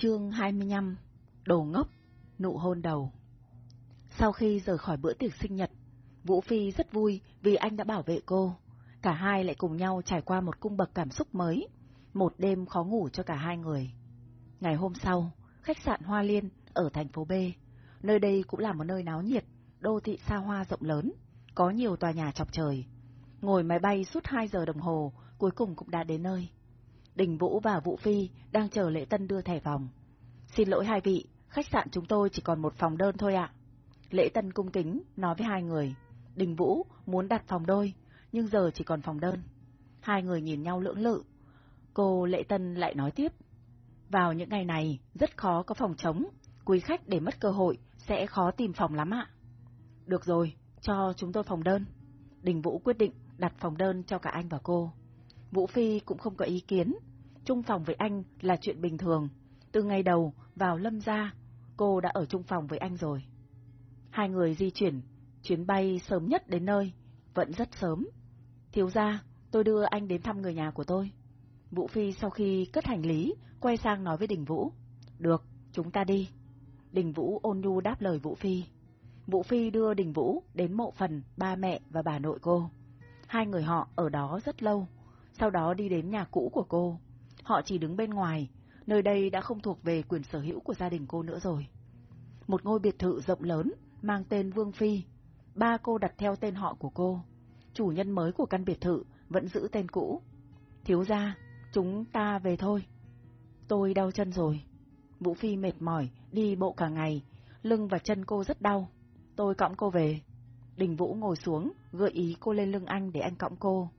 Chương 25 Đồ ngốc, nụ hôn đầu Sau khi rời khỏi bữa tiệc sinh nhật, Vũ Phi rất vui vì anh đã bảo vệ cô. Cả hai lại cùng nhau trải qua một cung bậc cảm xúc mới, một đêm khó ngủ cho cả hai người. Ngày hôm sau, khách sạn Hoa Liên ở thành phố B. Nơi đây cũng là một nơi náo nhiệt, đô thị xa hoa rộng lớn, có nhiều tòa nhà chọc trời. Ngồi máy bay suốt 2 giờ đồng hồ, cuối cùng cũng đã đến nơi. Đình Vũ và Vũ Phi đang chờ lễ tân đưa thẻ phòng. Xin lỗi hai vị, khách sạn chúng tôi chỉ còn một phòng đơn thôi ạ. Lễ tân cung kính nói với hai người. Đình Vũ muốn đặt phòng đôi, nhưng giờ chỉ còn phòng đơn. Hai người nhìn nhau lưỡng lự. Cô Lễ Tân lại nói tiếp. Vào những ngày này, rất khó có phòng trống, quý khách để mất cơ hội, sẽ khó tìm phòng lắm ạ. Được rồi, cho chúng tôi phòng đơn. Đình Vũ quyết định đặt phòng đơn cho cả anh và cô. Vũ Phi cũng không có ý kiến, chung phòng với anh là chuyện bình thường. Từ ngày đầu vào lâm gia, cô đã ở chung phòng với anh rồi. Hai người di chuyển, chuyến bay sớm nhất đến nơi, vẫn rất sớm. Thiếu gia, tôi đưa anh đến thăm người nhà của tôi. Vũ Phi sau khi cất hành lý, quay sang nói với Đình Vũ. Được, chúng ta đi. Đình Vũ ôn nhu đáp lời Vũ Phi. Vũ Phi đưa Đình Vũ đến mộ phần ba mẹ và bà nội cô. Hai người họ ở đó rất lâu, sau đó đi đến nhà cũ của cô. Họ chỉ đứng bên ngoài, nơi đây đã không thuộc về quyền sở hữu của gia đình cô nữa rồi. Một ngôi biệt thự rộng lớn, mang tên Vương Phi. Ba cô đặt theo tên họ của cô. Chủ nhân mới của căn biệt thự vẫn giữ tên cũ. Thiếu gia, chúng ta về thôi. Tôi đau chân rồi. Vũ Phi mệt mỏi, đi bộ cả ngày, lưng và chân cô rất đau. Tôi cõng cô về. Đình Vũ ngồi xuống, gợi ý cô lên lưng anh để anh cõng cô.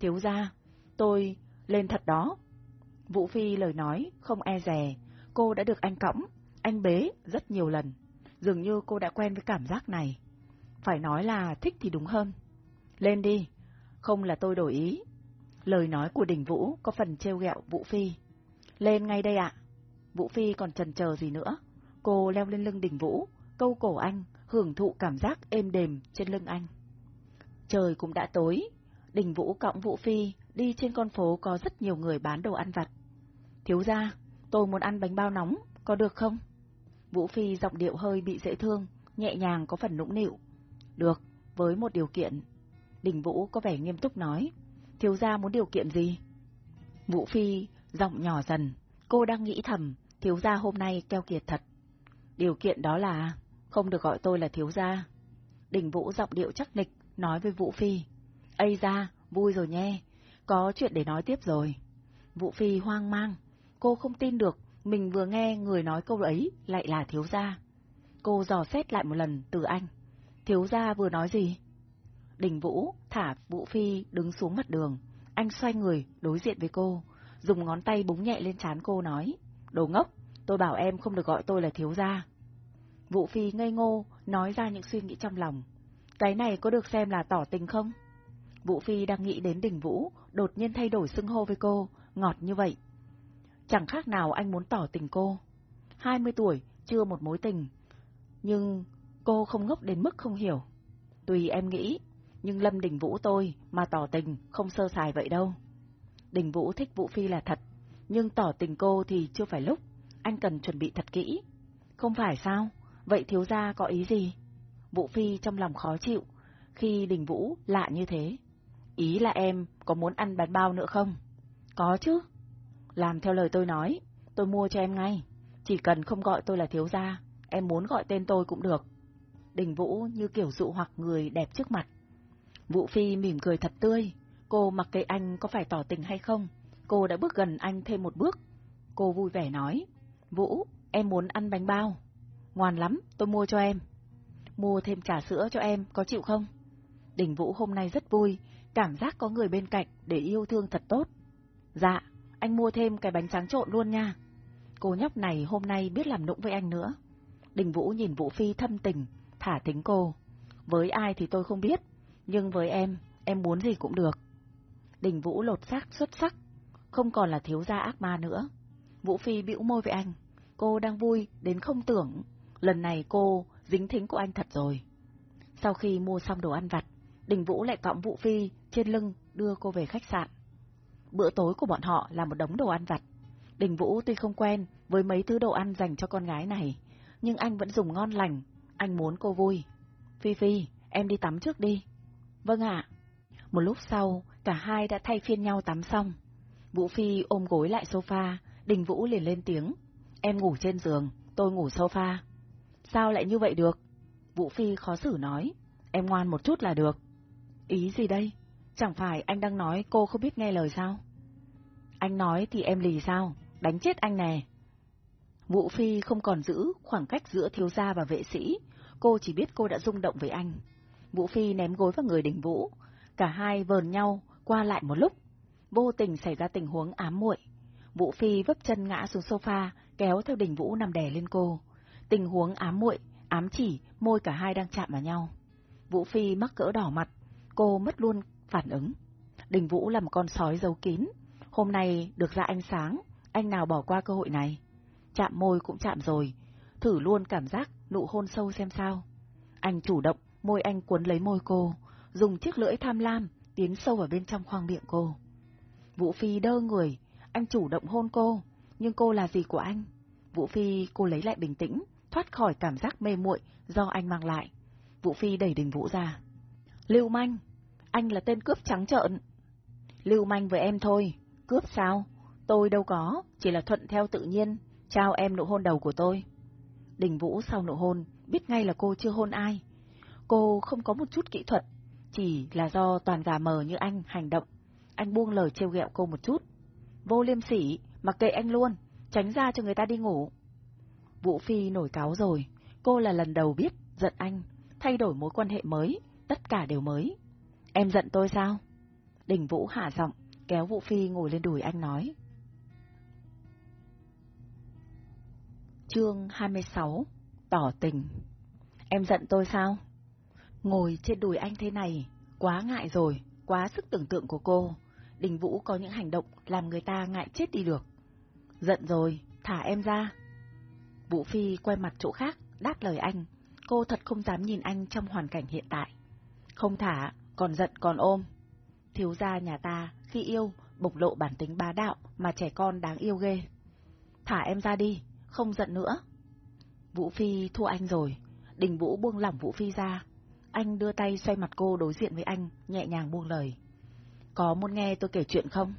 Thiếu gia, tôi lên thật đó. Vũ Phi lời nói, không e rè, cô đã được anh cõng, anh bế rất nhiều lần. Dường như cô đã quen với cảm giác này. Phải nói là thích thì đúng hơn. Lên đi, không là tôi đổi ý. Lời nói của Đình Vũ có phần trêu ghẹo Vũ Phi. Lên ngay đây ạ. Vũ Phi còn chần chờ gì nữa. Cô leo lên lưng Đình Vũ, câu cổ anh, hưởng thụ cảm giác êm đềm trên lưng anh. Trời cũng đã tối, Đình Vũ cõng Vũ Phi đi trên con phố có rất nhiều người bán đồ ăn vặt. Thiếu gia, tôi muốn ăn bánh bao nóng, có được không? Vũ Phi giọng điệu hơi bị dễ thương, nhẹ nhàng có phần nũng nịu. Được, với một điều kiện. Đình Vũ có vẻ nghiêm túc nói. Thiếu gia muốn điều kiện gì? Vũ Phi giọng nhỏ dần, cô đang nghĩ thầm, thiếu gia hôm nay keo kiệt thật. Điều kiện đó là không được gọi tôi là thiếu gia. Đình Vũ giọng điệu chắc nịch, nói với Vũ Phi. Ây ra, vui rồi nhé, có chuyện để nói tiếp rồi. Vũ Phi hoang mang, cô không tin được, mình vừa nghe người nói câu ấy lại là thiếu gia. Cô dò xét lại một lần từ anh. Thiếu gia vừa nói gì? Đình Vũ thả Vũ Phi đứng xuống mặt đường, anh xoay người đối diện với cô, dùng ngón tay búng nhẹ lên trán cô nói, đồ ngốc, tôi bảo em không được gọi tôi là thiếu gia. Vũ Phi ngây ngô, nói ra những suy nghĩ trong lòng. Cái này có được xem là tỏ tình không? Vũ Phi đang nghĩ đến Đình Vũ, đột nhiên thay đổi xưng hô với cô, ngọt như vậy. Chẳng khác nào anh muốn tỏ tình cô. 20 tuổi, chưa một mối tình. Nhưng cô không ngốc đến mức không hiểu. Tùy em nghĩ, nhưng Lâm Đình Vũ tôi mà tỏ tình không sơ sài vậy đâu. Đình Vũ thích Vũ Phi là thật, nhưng tỏ tình cô thì chưa phải lúc, anh cần chuẩn bị thật kỹ. Không phải sao? Vậy thiếu gia có ý gì? Vũ Phi trong lòng khó chịu, khi Đình Vũ lạ như thế. Ý là em có muốn ăn bánh bao nữa không? Có chứ. Làm theo lời tôi nói, tôi mua cho em ngay. Chỉ cần không gọi tôi là thiếu gia, em muốn gọi tên tôi cũng được. Đình Vũ như kiểu dụ hoặc người đẹp trước mặt. Vũ Phi mỉm cười thật tươi, cô mặc kệ anh có phải tỏ tình hay không, cô đã bước gần anh thêm một bước. Cô vui vẻ nói, Vũ, em muốn ăn bánh bao. Ngoan lắm, tôi mua cho em. Mua thêm trà sữa cho em, có chịu không? Đình Vũ hôm nay rất vui, cảm giác có người bên cạnh để yêu thương thật tốt. Dạ, anh mua thêm cái bánh tráng trộn luôn nha. Cô nhóc này hôm nay biết làm nũng với anh nữa. Đình Vũ nhìn Vũ Phi thâm tình, thả tính cô. Với ai thì tôi không biết, nhưng với em, em muốn gì cũng được. Đình Vũ lột xác xuất sắc, không còn là thiếu gia ác ma nữa. Vũ Phi bĩu môi với anh, cô đang vui đến không tưởng, lần này cô dính thính của anh thật rồi. Sau khi mua xong đồ ăn vặt, Đình Vũ lại cõng Vũ Phi trên lưng đưa cô về khách sạn. Bữa tối của bọn họ là một đống đồ ăn vặt. Đình Vũ tuy không quen với mấy thứ đồ ăn dành cho con gái này, nhưng anh vẫn dùng ngon lành, anh muốn cô vui. Phi Phi, em đi tắm trước đi. Vâng ạ. Một lúc sau, cả hai đã thay phiên nhau tắm xong. Vũ Phi ôm gối lại sofa, Đình Vũ liền lên tiếng. Em ngủ trên giường, tôi ngủ sofa. Sao lại như vậy được? Vũ Phi khó xử nói. Em ngoan một chút là được. Ý gì đây? Chẳng phải anh đang nói cô không biết nghe lời sao? Anh nói thì em lì sao? Đánh chết anh nè. Vũ Phi không còn giữ khoảng cách giữa thiếu gia và vệ sĩ, cô chỉ biết cô đã rung động với anh. Vũ Phi ném gối vào người đỉnh Vũ, cả hai vờn nhau qua lại một lúc. Vô tình xảy ra tình huống ám muội. Vũ Phi vấp chân ngã xuống sofa, kéo theo đỉnh Vũ nằm đè lên cô. Tình huống ám muội, ám chỉ, môi cả hai đang chạm vào nhau. Vũ Phi mắc cỡ đỏ mặt, cô mất luôn phản ứng. Đình Vũ là một con sói giấu kín. Hôm nay được ra ánh sáng, anh nào bỏ qua cơ hội này. Chạm môi cũng chạm rồi, thử luôn cảm giác nụ hôn sâu xem sao. Anh chủ động, môi anh cuốn lấy môi cô, dùng chiếc lưỡi tham lam, tiến sâu vào bên trong khoang miệng cô. Vũ Phi đơ người, anh chủ động hôn cô, nhưng cô là gì của anh? Vũ Phi cô lấy lại bình tĩnh, thoát khỏi cảm giác mê muội do anh mang lại. Vũ Phi đẩy đình Vũ ra. Lưu manh, anh là tên cướp trắng trợn. Lưu manh với em thôi, cướp sao? Tôi đâu có, chỉ là thuận theo tự nhiên, trao em nụ hôn đầu của tôi. Đình Vũ sau nụ hôn, biết ngay là cô chưa hôn ai. Cô không có một chút kỹ thuật, chỉ là do toàn gà mờ như anh hành động. Anh buông lời trêu ghẹo cô một chút. Vô liêm sỉ, mặc kệ anh luôn, tránh ra cho người ta đi ngủ. Vũ Phi nổi cáo rồi, cô là lần đầu biết giận anh, thay đổi mối quan hệ mới, tất cả đều mới. Em giận tôi sao? Đình Vũ hạ giọng, kéo Vũ Phi ngồi lên đùi anh nói. Chương 26 Tỏ tình Em giận tôi sao? Ngồi trên đùi anh thế này, quá ngại rồi, quá sức tưởng tượng của cô. Đình Vũ có những hành động làm người ta ngại chết đi được. Giận rồi, thả em ra. Vũ Phi quay mặt chỗ khác, đáp lời anh. Cô thật không dám nhìn anh trong hoàn cảnh hiện tại. Không thả, còn giận còn ôm. Thiếu gia nhà ta, khi yêu, bộc lộ bản tính bá đạo mà trẻ con đáng yêu ghê. Thả em ra đi, không giận nữa. Vũ Phi thua anh rồi, đình Vũ buông lỏng Vũ Phi ra. Anh đưa tay xoay mặt cô đối diện với anh, nhẹ nhàng buông lời. Có muốn nghe tôi kể chuyện không?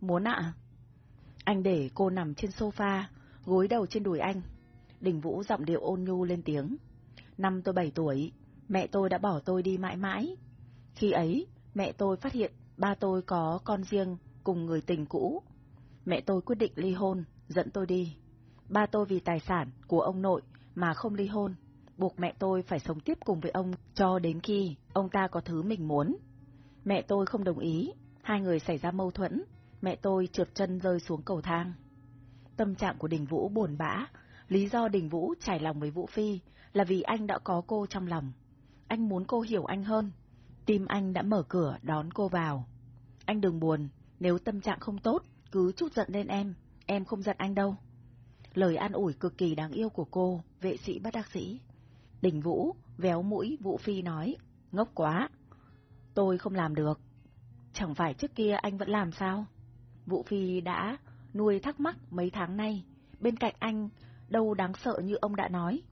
Muốn ạ. Anh để cô nằm trên sofa, gối đầu trên đùi anh. Đình Vũ giọng điệu ôn nhu lên tiếng. Năm tôi bảy tuổi, mẹ tôi đã bỏ tôi đi mãi mãi. Khi ấy, mẹ tôi phát hiện ba tôi có con riêng cùng người tình cũ. Mẹ tôi quyết định ly hôn, dẫn tôi đi. Ba tôi vì tài sản của ông nội mà không ly hôn, buộc mẹ tôi phải sống tiếp cùng với ông cho đến khi ông ta có thứ mình muốn. Mẹ tôi không đồng ý, hai người xảy ra mâu thuẫn, mẹ tôi trượt chân rơi xuống cầu thang. Tâm trạng của Đình Vũ buồn bã, lý do Đình Vũ trải lòng với Vũ Phi là vì anh đã có cô trong lòng. Anh muốn cô hiểu anh hơn, tim anh đã mở cửa đón cô vào. Anh đừng buồn, nếu tâm trạng không tốt, cứ chút giận lên em, em không giận anh đâu. Lời an ủi cực kỳ đáng yêu của cô, vệ sĩ bác đắc sĩ. Đình Vũ, véo mũi Vũ Phi nói, ngốc quá. Tôi không làm được. Chẳng phải trước kia anh vẫn làm sao? Vũ Phi đã nuôi thắc mắc mấy tháng nay, bên cạnh anh đâu đáng sợ như ông đã nói.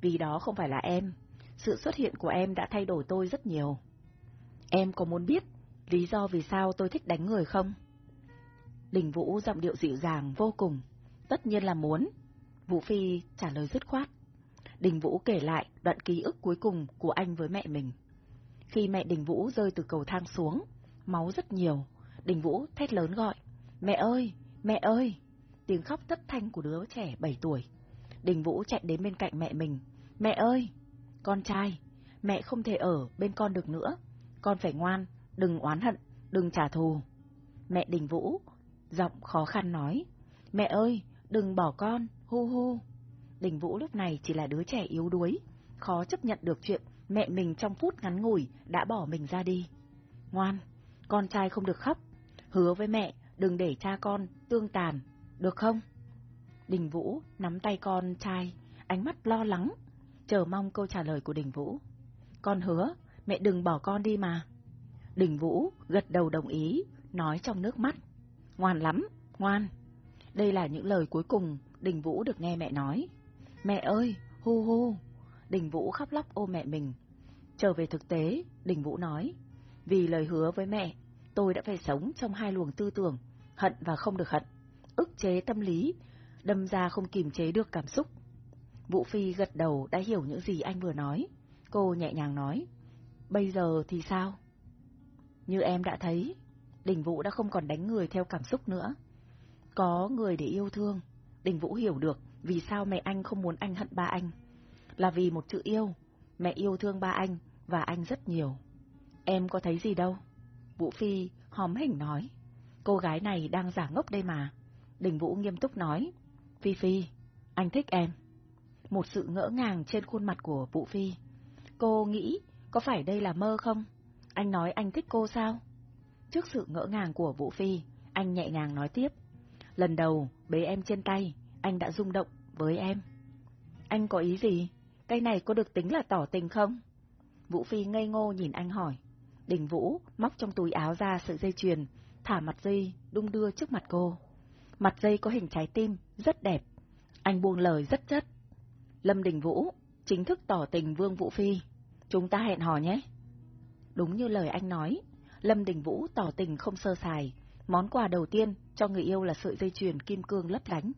Vì đó không phải là em, sự xuất hiện của em đã thay đổi tôi rất nhiều. Em có muốn biết lý do vì sao tôi thích đánh người không? Đình Vũ giọng điệu dịu dàng vô cùng. Tất nhiên là muốn. Vũ Phi trả lời dứt khoát. Đình Vũ kể lại đoạn ký ức cuối cùng của anh với mẹ mình. Khi mẹ Đình Vũ rơi từ cầu thang xuống, máu rất nhiều, Đình Vũ thét lớn gọi, mẹ ơi, mẹ ơi, tiếng khóc thất thanh của đứa trẻ 7 tuổi. Đình Vũ chạy đến bên cạnh mẹ mình, mẹ ơi, con trai, mẹ không thể ở bên con được nữa, con phải ngoan, đừng oán hận, đừng trả thù. Mẹ Đình Vũ, giọng khó khăn nói, mẹ ơi, đừng bỏ con, hu hu. Đình Vũ lúc này chỉ là đứa trẻ yếu đuối, khó chấp nhận được chuyện mẹ mình trong phút ngắn ngủi đã bỏ mình ra đi. Ngoan, con trai không được khóc, hứa với mẹ đừng để cha con tương tàn, được không? Đình Vũ nắm tay con trai, ánh mắt lo lắng, chờ mong câu trả lời của Đình Vũ. Con hứa, mẹ đừng bỏ con đi mà. Đình Vũ gật đầu đồng ý, nói trong nước mắt. Ngoan lắm, ngoan. Đây là những lời cuối cùng Đình Vũ được nghe mẹ nói. Mẹ ơi, hu hu. Đình Vũ khóc lóc ôm mẹ mình. Trở về thực tế, Đình Vũ nói. Vì lời hứa với mẹ, tôi đã phải sống trong hai luồng tư tưởng, hận và không được hận, ức chế tâm lý, đâm ra không kìm chế được cảm xúc. Vũ Phi gật đầu đã hiểu những gì anh vừa nói. Cô nhẹ nhàng nói. Bây giờ thì sao? Như em đã thấy, Đình Vũ đã không còn đánh người theo cảm xúc nữa. Có người để yêu thương, Đình Vũ hiểu được vì sao mẹ anh không muốn anh hận ba anh. Là vì một chữ yêu, mẹ yêu thương ba anh và anh rất nhiều. Em có thấy gì đâu? Vũ Phi hóm hình nói. Cô gái này đang giả ngốc đây mà. Đình Vũ nghiêm túc nói. Phi Phi, anh thích em. Một sự ngỡ ngàng trên khuôn mặt của Vũ Phi. Cô nghĩ có phải đây là mơ không? Anh nói anh thích cô sao? Trước sự ngỡ ngàng của Vũ Phi, anh nhẹ nhàng nói tiếp. Lần đầu bế em trên tay, anh đã rung động với em. Anh có ý gì? Cái này có được tính là tỏ tình không? Vũ Phi ngây ngô nhìn anh hỏi. Đình Vũ móc trong túi áo ra sợi dây chuyền, thả mặt dây đung đưa trước mặt cô. Mặt dây có hình trái tim, rất đẹp. Anh buông lời rất chất. Lâm Đình Vũ, chính thức tỏ tình Vương Vũ Phi. Chúng ta hẹn hò nhé. Đúng như lời anh nói, Lâm Đình Vũ tỏ tình không sơ sài. Món quà đầu tiên cho người yêu là sợi dây chuyền kim cương lấp lánh.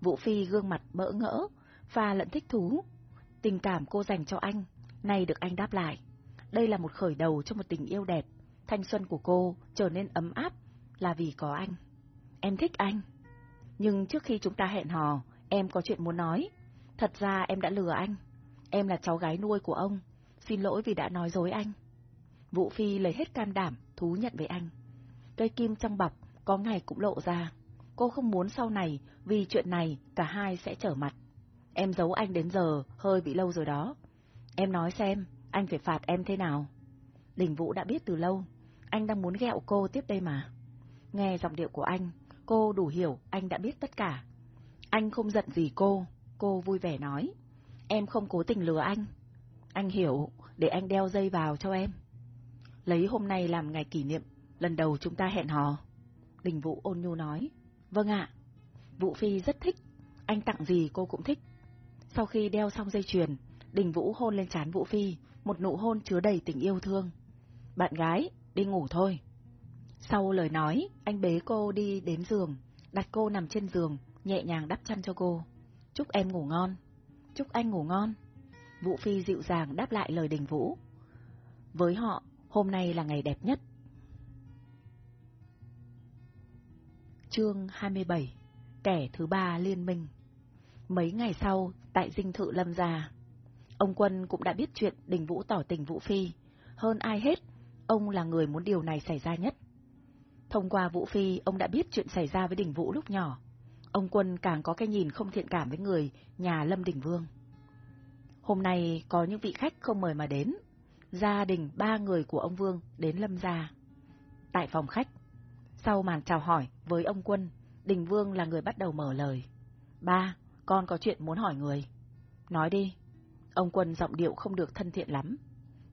Vũ Phi gương mặt bỡ ngỡ, pha lẫn thích thú. Tình cảm cô dành cho anh, nay được anh đáp lại. Đây là một khởi đầu cho một tình yêu đẹp. Thanh xuân của cô trở nên ấm áp là vì có anh. Em thích anh. Nhưng trước khi chúng ta hẹn hò, em có chuyện muốn nói. Thật ra em đã lừa anh. Em là cháu gái nuôi của ông. Xin lỗi vì đã nói dối anh. Vũ Phi lấy hết can đảm, thú nhận với anh. Cây kim trong bọc, có ngày cũng lộ ra. Cô không muốn sau này, vì chuyện này, cả hai sẽ trở mặt. Em giấu anh đến giờ, hơi bị lâu rồi đó. Em nói xem, anh phải phạt em thế nào? Đình Vũ đã biết từ lâu, anh đang muốn ghẹo cô tiếp đây mà. Nghe giọng điệu của anh, cô đủ hiểu anh đã biết tất cả. Anh không giận gì cô, cô vui vẻ nói. Em không cố tình lừa anh. Anh hiểu, để anh đeo dây vào cho em. Lấy hôm nay làm ngày kỷ niệm, lần đầu chúng ta hẹn hò. Đình Vũ ôn nhu nói. Vâng ạ. Vũ Phi rất thích, anh tặng gì cô cũng thích. Sau khi đeo xong dây chuyền, Đình Vũ hôn lên trán Vũ Phi, một nụ hôn chứa đầy tình yêu thương. Bạn gái, đi ngủ thôi. Sau lời nói, anh bế cô đi đến giường, đặt cô nằm trên giường, nhẹ nhàng đắp chăn cho cô. Chúc em ngủ ngon. Chúc anh ngủ ngon. Vũ Phi dịu dàng đáp lại lời Đình Vũ. Với họ, hôm nay là ngày đẹp nhất. Chương 27 Kẻ thứ ba liên minh Mấy ngày sau, tại dinh thự lâm gia, ông Quân cũng đã biết chuyện Đình Vũ tỏ tình Vũ Phi. Hơn ai hết, ông là người muốn điều này xảy ra nhất. Thông qua Vũ Phi, ông đã biết chuyện xảy ra với Đình Vũ lúc nhỏ. Ông Quân càng có cái nhìn không thiện cảm với người nhà Lâm Đình Vương. Hôm nay có những vị khách không mời mà đến. Gia đình ba người của ông Vương đến Lâm gia. Tại phòng khách, sau màn chào hỏi với ông Quân, Đình Vương là người bắt đầu mở lời. Ba, con có chuyện muốn hỏi người. Nói đi. Ông Quân giọng điệu không được thân thiện lắm.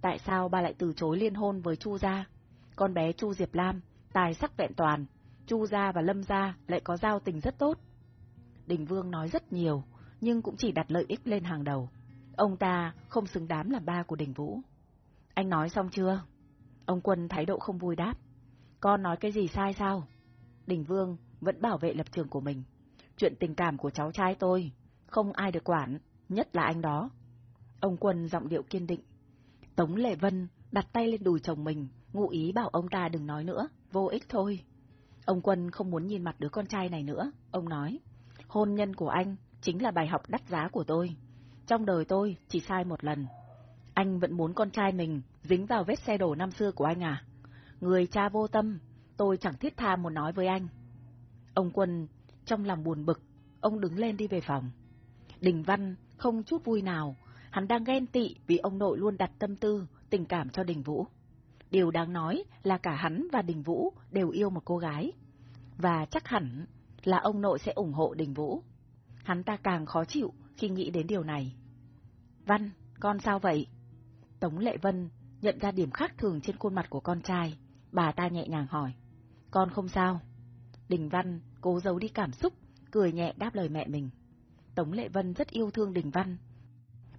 Tại sao ba lại từ chối liên hôn với Chu gia? Con bé Chu Diệp Lam, tài sắc vẹn toàn, Chu gia và Lâm gia lại có giao tình rất tốt. Đình Vương nói rất nhiều, nhưng cũng chỉ đặt lợi ích lên hàng đầu. Ông ta không xứng đáng là ba của Đình Vũ. Anh nói xong chưa? Ông Quân thái độ không vui đáp. Con nói cái gì sai sao? Đình Vương vẫn bảo vệ lập trường của mình. Chuyện tình cảm của cháu trai tôi, không ai được quản, nhất là anh đó. Ông Quân giọng điệu kiên định. Tống Lệ Vân đặt tay lên đùi chồng mình, ngụ ý bảo ông ta đừng nói nữa, vô ích thôi. Ông Quân không muốn nhìn mặt đứa con trai này nữa, ông nói. Hôn nhân của anh chính là bài học đắt giá của tôi. Trong đời tôi chỉ sai một lần. Anh vẫn muốn con trai mình dính vào vết xe đổ năm xưa của anh à? Người cha vô tâm, tôi chẳng thiết tha muốn nói với anh. Ông Quân trong lòng buồn bực, ông đứng lên đi về phòng. Đình Văn không chút vui nào, hắn đang ghen tị vì ông nội luôn đặt tâm tư, tình cảm cho Đình Vũ. Điều đáng nói là cả hắn và Đình Vũ đều yêu một cô gái. Và chắc hẳn là ông nội sẽ ủng hộ Đình Vũ. Hắn ta càng khó chịu khi nghĩ đến điều này. Văn, con sao vậy? Tống Lệ Vân nhận ra điểm khác thường trên khuôn mặt của con trai, bà ta nhẹ nhàng hỏi. Con không sao. Đình Văn cố giấu đi cảm xúc, cười nhẹ đáp lời mẹ mình. Tống Lệ Vân rất yêu thương Đình Văn.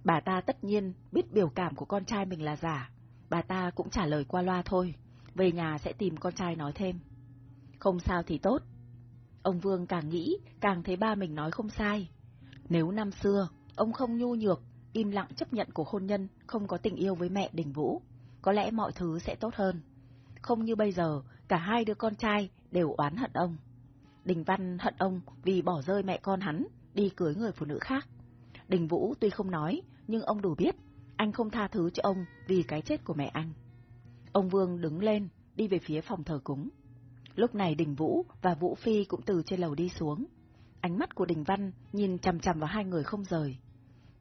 Bà ta tất nhiên biết biểu cảm của con trai mình là giả, bà ta cũng trả lời qua loa thôi, về nhà sẽ tìm con trai nói thêm. Không sao thì tốt. Ông Vương càng nghĩ, càng thấy ba mình nói không sai. Nếu năm xưa, ông không nhu nhược, im lặng chấp nhận cuộc hôn nhân, không có tình yêu với mẹ Đình Vũ, có lẽ mọi thứ sẽ tốt hơn. Không như bây giờ, cả hai đứa con trai đều oán hận ông. Đình Văn hận ông vì bỏ rơi mẹ con hắn, đi cưới người phụ nữ khác. Đình Vũ tuy không nói, nhưng ông đủ biết, anh không tha thứ cho ông vì cái chết của mẹ anh. Ông Vương đứng lên, đi về phía phòng thờ cúng. Lúc này Đình Vũ và Vũ Phi cũng từ trên lầu đi xuống. Ánh mắt của Đình Văn nhìn chằm chằm vào hai người không rời.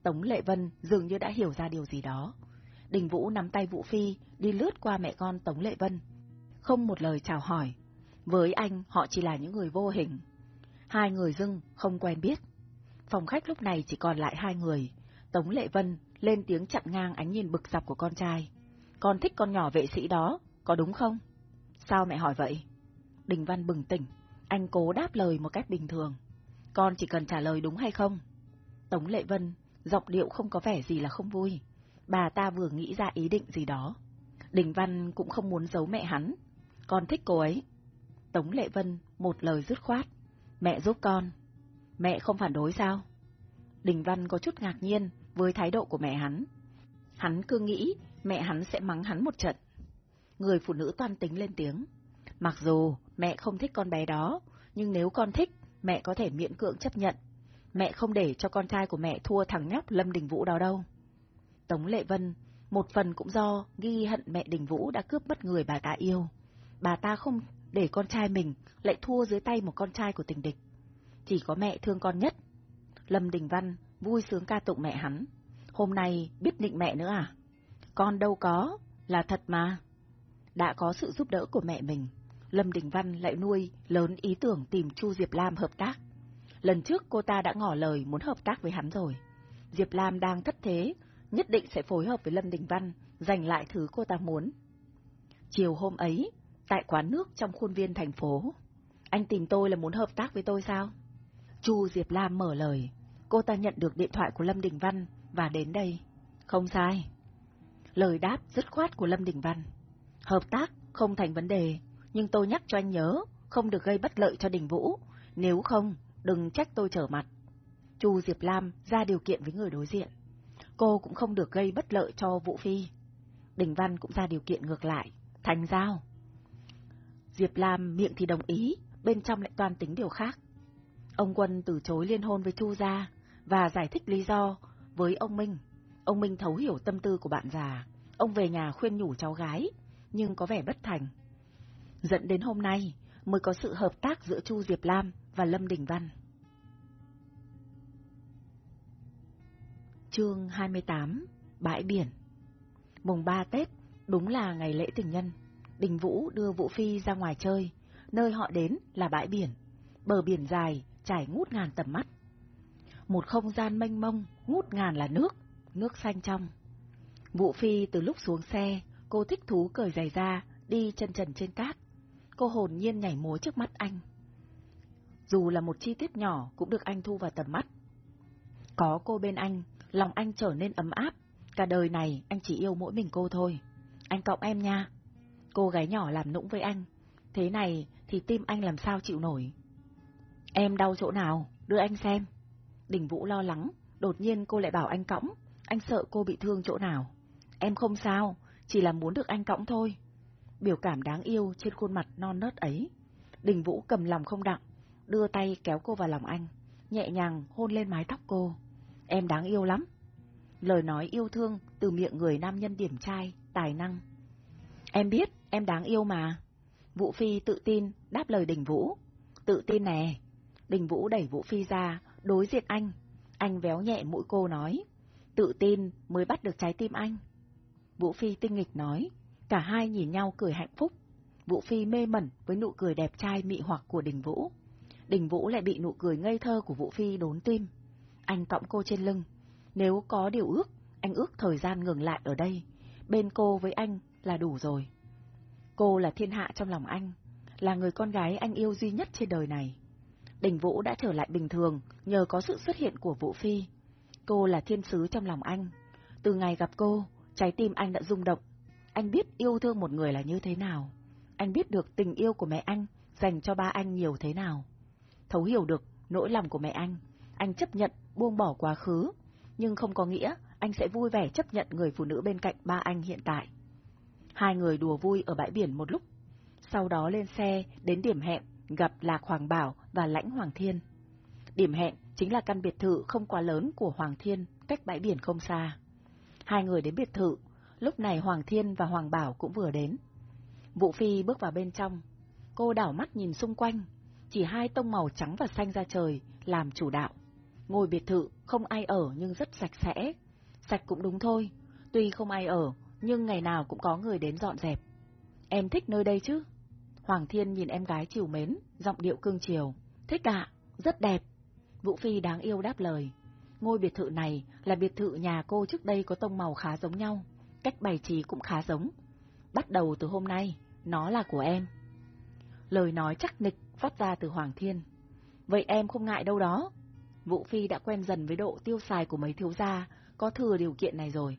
Tống Lệ Vân dường như đã hiểu ra điều gì đó. Đình Vũ nắm tay Vũ Phi, đi lướt qua mẹ con Tống Lệ Vân. Không một lời chào hỏi. Với anh, họ chỉ là những người vô hình. Hai người dưng, không quen biết. Phòng khách lúc này chỉ còn lại hai người. Tống Lệ Vân lên tiếng chặn ngang ánh nhìn bực dọc của con trai. Con thích con nhỏ vệ sĩ đó, có đúng không? Sao mẹ hỏi vậy? Đình Văn bừng tỉnh, anh cố đáp lời một cách bình thường. Con chỉ cần trả lời đúng hay không? Tống Lệ Vân, giọng điệu không có vẻ gì là không vui. Bà ta vừa nghĩ ra ý định gì đó. Đình Văn cũng không muốn giấu mẹ hắn. Con thích cô ấy. Tống Lệ Vân một lời dứt khoát. Mẹ giúp con. Mẹ không phản đối sao? Đình Văn có chút ngạc nhiên với thái độ của mẹ hắn. Hắn cứ nghĩ mẹ hắn sẽ mắng hắn một trận. Người phụ nữ toan tính lên tiếng. Mặc dù mẹ không thích con bé đó, nhưng nếu con thích, mẹ có thể miễn cưỡng chấp nhận. Mẹ không để cho con trai của mẹ thua thằng nhóc Lâm Đình Vũ đó đâu. Tống Lệ Vân, một phần cũng do ghi hận mẹ Đình Vũ đã cướp mất người bà ta yêu. Bà ta không để con trai mình lại thua dưới tay một con trai của tình địch. Chỉ có mẹ thương con nhất. Lâm Đình Văn vui sướng ca tụng mẹ hắn. Hôm nay biết định mẹ nữa à? Con đâu có, là thật mà. Đã có sự giúp đỡ của mẹ mình, Lâm Đình Văn lại nuôi lớn ý tưởng tìm Chu Diệp Lam hợp tác. Lần trước cô ta đã ngỏ lời muốn hợp tác với hắn rồi. Diệp Lam đang thất thế, nhất định sẽ phối hợp với Lâm Đình Văn, giành lại thứ cô ta muốn. Chiều hôm ấy, tại quán nước trong khuôn viên thành phố, anh tìm tôi là muốn hợp tác với tôi sao? Chu Diệp Lam mở lời, cô ta nhận được điện thoại của Lâm Đình Văn và đến đây. Không sai. Lời đáp dứt khoát của Lâm Đình Văn. Hợp tác không thành vấn đề, nhưng tôi nhắc cho anh nhớ, không được gây bất lợi cho Đình Vũ, nếu không, đừng trách tôi trở mặt. Chu Diệp Lam ra điều kiện với người đối diện. Cô cũng không được gây bất lợi cho Vũ Phi. Đình Văn cũng ra điều kiện ngược lại, thành giao. Diệp Lam miệng thì đồng ý, bên trong lại toàn tính điều khác. Ông Quân từ chối liên hôn với Chu gia và giải thích lý do với ông Minh. Ông Minh thấu hiểu tâm tư của bạn già. Ông về nhà khuyên nhủ cháu gái, nhưng có vẻ bất thành. Dẫn đến hôm nay mới có sự hợp tác giữa Chu Diệp Lam và Lâm Đình Văn. Chương 28 Bãi biển Mùng 3 Tết, đúng là ngày lễ tình nhân. Đình Vũ đưa Vũ Phi ra ngoài chơi, nơi họ đến là bãi biển. Bờ biển dài, trải ngút ngàn tầm mắt. Một không gian mênh mông, ngút ngàn là nước, nước xanh trong. Vũ Phi từ lúc xuống xe, cô thích thú cởi giày ra, đi chân trần trên cát. Cô hồn nhiên nhảy múa trước mắt anh. Dù là một chi tiết nhỏ cũng được anh thu vào tầm mắt. Có cô bên anh, lòng anh trở nên ấm áp. Cả đời này anh chỉ yêu mỗi mình cô thôi. Anh cộng em nha. Cô gái nhỏ làm nũng với anh. Thế này thì tim anh làm sao chịu nổi. Em đau chỗ nào? Đưa anh xem. Đình Vũ lo lắng, đột nhiên cô lại bảo anh cõng. Anh sợ cô bị thương chỗ nào. Em không sao, chỉ là muốn được anh cõng thôi. Biểu cảm đáng yêu trên khuôn mặt non nớt ấy. Đình Vũ cầm lòng không đặng, đưa tay kéo cô vào lòng anh, nhẹ nhàng hôn lên mái tóc cô. Em đáng yêu lắm. Lời nói yêu thương từ miệng người nam nhân điểm trai, tài năng. Em biết, em đáng yêu mà. Vũ Phi tự tin đáp lời Đình Vũ. Tự tin nè. Đình Vũ đẩy Vũ Phi ra, đối diện anh. Anh véo nhẹ mũi cô nói. Tự tin mới bắt được trái tim anh. Vũ Phi tinh nghịch nói. Cả hai nhìn nhau cười hạnh phúc. Vũ Phi mê mẩn với nụ cười đẹp trai mị hoặc của Đình Vũ. Đình Vũ lại bị nụ cười ngây thơ của Vũ Phi đốn tim. Anh cõng cô trên lưng. Nếu có điều ước, anh ước thời gian ngừng lại ở đây. Bên cô với anh là đủ rồi. Cô là thiên hạ trong lòng anh, là người con gái anh yêu duy nhất trên đời này. Đình Vũ đã trở lại bình thường nhờ có sự xuất hiện của Vũ Phi. Cô là thiên sứ trong lòng anh. Từ ngày gặp cô, trái tim anh đã rung động. Anh biết yêu thương một người là như thế nào. Anh biết được tình yêu của mẹ anh dành cho ba anh nhiều thế nào. Thấu hiểu được nỗi lòng của mẹ anh. Anh chấp nhận buông bỏ quá khứ, nhưng không có nghĩa anh sẽ vui vẻ chấp nhận người phụ nữ bên cạnh ba anh hiện tại. Hai người đùa vui ở bãi biển một lúc, sau đó lên xe đến điểm hẹn gặp Lạc Hoàng Bảo và Lãnh Hoàng Thiên. Điểm hẹn chính là căn biệt thự không quá lớn của Hoàng Thiên, cách bãi biển không xa. Hai người đến biệt thự, lúc này Hoàng Thiên và Hoàng Bảo cũng vừa đến. Vũ Phi bước vào bên trong, cô đảo mắt nhìn xung quanh, chỉ hai tông màu trắng và xanh ra trời làm chủ đạo. Ngôi biệt thự không ai ở nhưng rất sạch sẽ. Sạch cũng đúng thôi, tuy không ai ở, nhưng ngày nào cũng có người đến dọn dẹp. Em thích nơi đây chứ? Hoàng Thiên nhìn em gái chiều mến, giọng điệu cương chiều. Thích ạ, rất đẹp. Vũ Phi đáng yêu đáp lời. Ngôi biệt thự này là biệt thự nhà cô trước đây có tông màu khá giống nhau, cách bày trí cũng khá giống. Bắt đầu từ hôm nay, nó là của em. Lời nói chắc nịch phát ra từ Hoàng Thiên. Vậy em không ngại đâu đó. Vũ Phi đã quen dần với độ tiêu xài của mấy thiếu gia, có thừa điều kiện này rồi.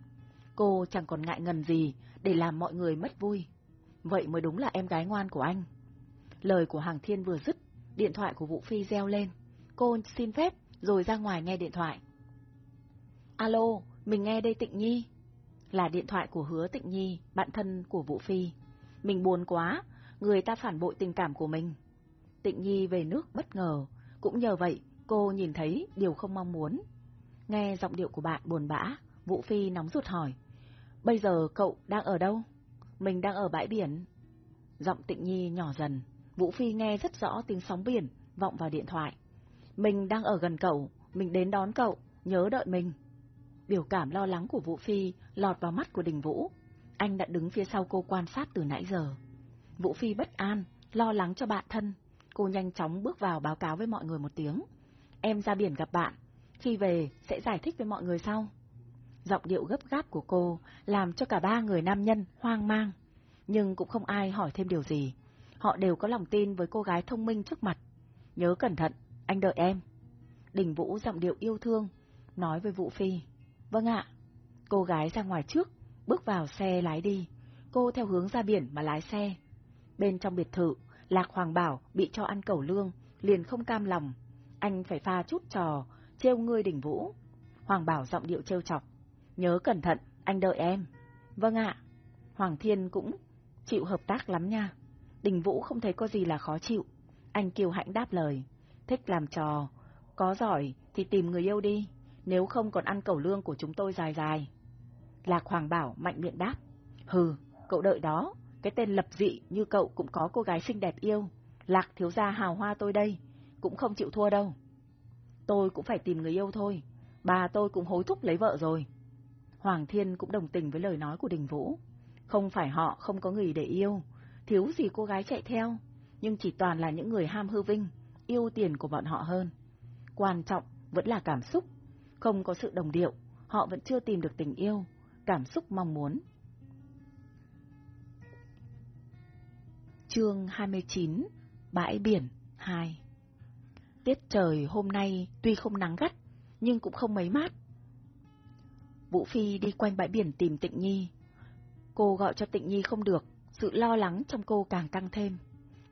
Cô chẳng còn ngại ngần gì để làm mọi người mất vui. Vậy mới đúng là em gái ngoan của anh. Lời của Hàng Thiên vừa dứt, điện thoại của Vũ Phi reo lên. Cô xin phép, rồi ra ngoài nghe điện thoại. Alo, mình nghe đây Tịnh Nhi. Là điện thoại của hứa Tịnh Nhi, bạn thân của Vũ Phi. Mình buồn quá, người ta phản bội tình cảm của mình. Tịnh Nhi về nước bất ngờ, cũng nhờ vậy cô nhìn thấy điều không mong muốn. Nghe giọng điệu của bạn buồn bã, Vũ Phi nóng ruột hỏi. Bây giờ cậu đang ở đâu? Mình đang ở bãi biển. Giọng Tịnh Nhi nhỏ dần, Vũ Phi nghe rất rõ tiếng sóng biển vọng vào điện thoại. Mình đang ở gần cậu, mình đến đón cậu, nhớ đợi mình. Biểu cảm lo lắng của Vũ Phi lọt vào mắt của Đình Vũ. Anh đã đứng phía sau cô quan sát từ nãy giờ. Vũ Phi bất an, lo lắng cho bạn thân. Cô nhanh chóng bước vào báo cáo với mọi người một tiếng. Em ra biển gặp bạn, khi về sẽ giải thích với mọi người sau. Giọng điệu gấp gáp của cô làm cho cả ba người nam nhân hoang mang, nhưng cũng không ai hỏi thêm điều gì. Họ đều có lòng tin với cô gái thông minh trước mặt. Nhớ cẩn thận, anh đợi em. Đình Vũ giọng điệu yêu thương, nói với Vũ Phi. Vâng ạ. Cô gái ra ngoài trước, bước vào xe lái đi. Cô theo hướng ra biển mà lái xe. Bên trong biệt thự, Lạc Hoàng Bảo bị cho ăn cẩu lương, liền không cam lòng. Anh phải pha chút trò, trêu ngươi Đình Vũ. Hoàng Bảo giọng điệu trêu chọc. Nhớ cẩn thận, anh đợi em. Vâng ạ. Hoàng Thiên cũng chịu hợp tác lắm nha. Đình Vũ không thấy có gì là khó chịu. Anh kiều hãnh đáp lời. Thích làm trò. Có giỏi thì tìm người yêu đi. Nếu không còn ăn cẩu lương của chúng tôi dài dài. Lạc Hoàng Bảo mạnh miệng đáp. Hừ, cậu đợi đó. Cái tên lập dị như cậu cũng có cô gái xinh đẹp yêu. Lạc thiếu gia hào hoa tôi đây. Cũng không chịu thua đâu. Tôi cũng phải tìm người yêu thôi. Bà tôi cũng hối thúc lấy vợ rồi. Hoàng Thiên cũng đồng tình với lời nói của Đình Vũ. Không phải họ không có người để yêu, thiếu gì cô gái chạy theo, nhưng chỉ toàn là những người ham hư vinh, yêu tiền của bọn họ hơn. Quan trọng vẫn là cảm xúc, không có sự đồng điệu, họ vẫn chưa tìm được tình yêu, cảm xúc mong muốn. Chương 29 Bãi biển 2 Tiết trời hôm nay tuy không nắng gắt, nhưng cũng không mấy mát. Vũ Phi đi quanh bãi biển tìm Tịnh Nhi. Cô gọi cho Tịnh Nhi không được, sự lo lắng trong cô càng tăng thêm.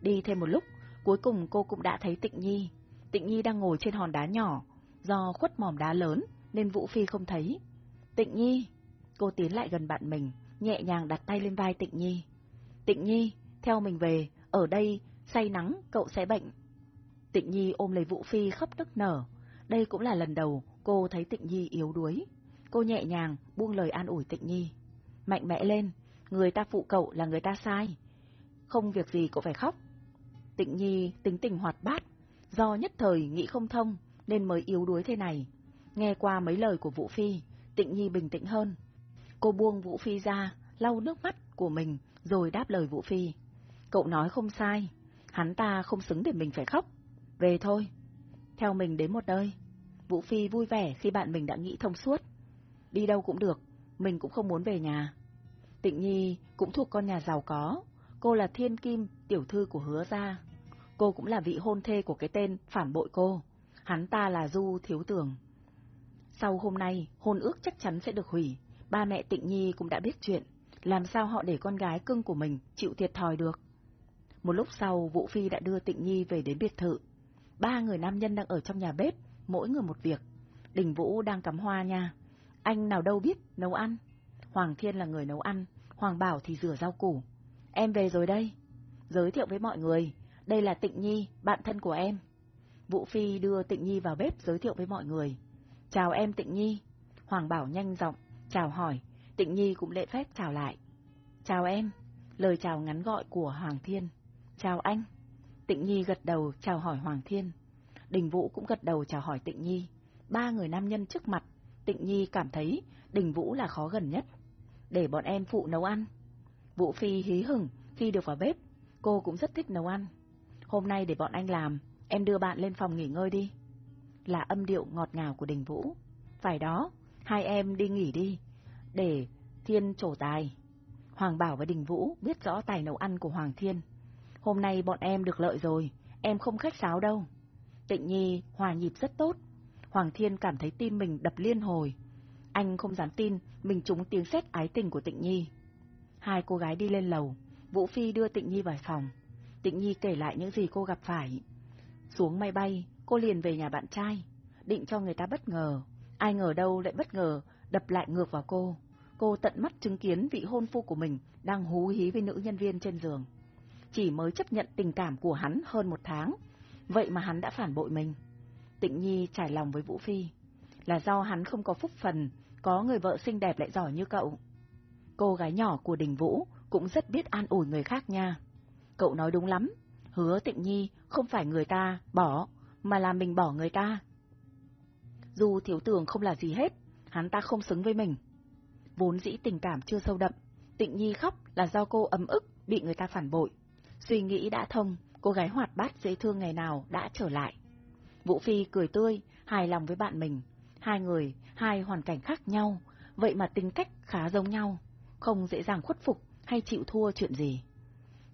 Đi thêm một lúc, cuối cùng cô cũng đã thấy Tịnh Nhi. Tịnh Nhi đang ngồi trên hòn đá nhỏ, do khuất mỏm đá lớn nên Vũ Phi không thấy. Tịnh Nhi, cô tiến lại gần bạn mình, nhẹ nhàng đặt tay lên vai Tịnh Nhi. Tịnh Nhi, theo mình về, ở đây, say nắng, cậu sẽ bệnh. Tịnh Nhi ôm lấy Vũ Phi khóc nức nở. Đây cũng là lần đầu cô thấy Tịnh Nhi yếu đuối. Cô nhẹ nhàng buông lời an ủi Tịnh Nhi. Mạnh mẽ lên, người ta phụ cậu là người ta sai. Không việc gì cậu phải khóc. Tịnh Nhi tính tình hoạt bát, do nhất thời nghĩ không thông nên mới yếu đuối thế này. Nghe qua mấy lời của Vũ Phi, Tịnh Nhi bình tĩnh hơn. Cô buông Vũ Phi ra, lau nước mắt của mình rồi đáp lời Vũ Phi. Cậu nói không sai, hắn ta không xứng để mình phải khóc. Về thôi. Theo mình đến một nơi. Vũ Phi vui vẻ khi bạn mình đã nghĩ thông suốt. Đi đâu cũng được, mình cũng không muốn về nhà. Tịnh Nhi cũng thuộc con nhà giàu có, cô là thiên kim, tiểu thư của hứa gia. cô cũng là vị hôn thê của cái tên phản bội cô. Hắn ta là Du Thiếu Tường. Sau hôm nay, hôn ước chắc chắn sẽ được hủy. Ba mẹ Tịnh Nhi cũng đã biết chuyện. Làm sao họ để con gái cưng của mình chịu thiệt thòi được? Một lúc sau, Vũ Phi đã đưa Tịnh Nhi về đến biệt thự. Ba người nam nhân đang ở trong nhà bếp, mỗi người một việc. Đình Vũ đang cắm hoa nha. Anh nào đâu biết nấu ăn. Hoàng Thiên là người nấu ăn, Hoàng Bảo thì rửa rau củ. Em về rồi đây. Giới thiệu với mọi người, đây là Tịnh Nhi, bạn thân của em. Vũ Phi đưa Tịnh Nhi vào bếp giới thiệu với mọi người. Chào em Tịnh Nhi. Hoàng Bảo nhanh giọng, chào hỏi, Tịnh Nhi cũng lễ phép chào lại. Chào em, lời chào ngắn gọi của Hoàng Thiên. Chào anh. Tịnh Nhi gật đầu chào hỏi Hoàng Thiên. Đình Vũ cũng gật đầu chào hỏi Tịnh Nhi. Ba người nam nhân trước mặt, Tịnh Nhi cảm thấy Đình Vũ là khó gần nhất. Để bọn em phụ nấu ăn. Vũ Phi hí hửng khi được vào bếp, cô cũng rất thích nấu ăn. Hôm nay để bọn anh làm, em đưa bạn lên phòng nghỉ ngơi đi. Là âm điệu ngọt ngào của Đình Vũ. Phải đó, hai em đi nghỉ đi, để Thiên trổ tài. Hoàng Bảo và Đình Vũ biết rõ tài nấu ăn của Hoàng Thiên. Hôm nay bọn em được lợi rồi, em không khách sáo đâu. Tịnh Nhi hòa nhịp rất tốt. Hoàng Thiên cảm thấy tim mình đập liên hồi. Anh không dám tin mình trúng tiếng sét ái tình của Tịnh Nhi. Hai cô gái đi lên lầu, Vũ Phi đưa Tịnh Nhi vào phòng. Tịnh Nhi kể lại những gì cô gặp phải. Xuống máy bay, cô liền về nhà bạn trai, định cho người ta bất ngờ. Ai ngờ đâu lại bất ngờ, đập lại ngược vào cô. Cô tận mắt chứng kiến vị hôn phu của mình đang hú hí với nữ nhân viên trên giường. Chỉ mới chấp nhận tình cảm của hắn hơn một tháng, vậy mà hắn đã phản bội mình. Tịnh Nhi trải lòng với Vũ Phi, là do hắn không có phúc phần, có người vợ xinh đẹp lại giỏi như cậu. Cô gái nhỏ của Đình Vũ cũng rất biết an ủi người khác nha. Cậu nói đúng lắm, hứa Tịnh Nhi không phải người ta bỏ, mà là mình bỏ người ta. Dù thiếu tường không là gì hết, hắn ta không xứng với mình. Vốn dĩ tình cảm chưa sâu đậm, Tịnh Nhi khóc là do cô ấm ức bị người ta phản bội. Suy nghĩ đã thông, cô gái hoạt bát dễ thương ngày nào đã trở lại. Vũ Phi cười tươi, hài lòng với bạn mình. Hai người, hai hoàn cảnh khác nhau, vậy mà tính cách khá giống nhau, không dễ dàng khuất phục hay chịu thua chuyện gì.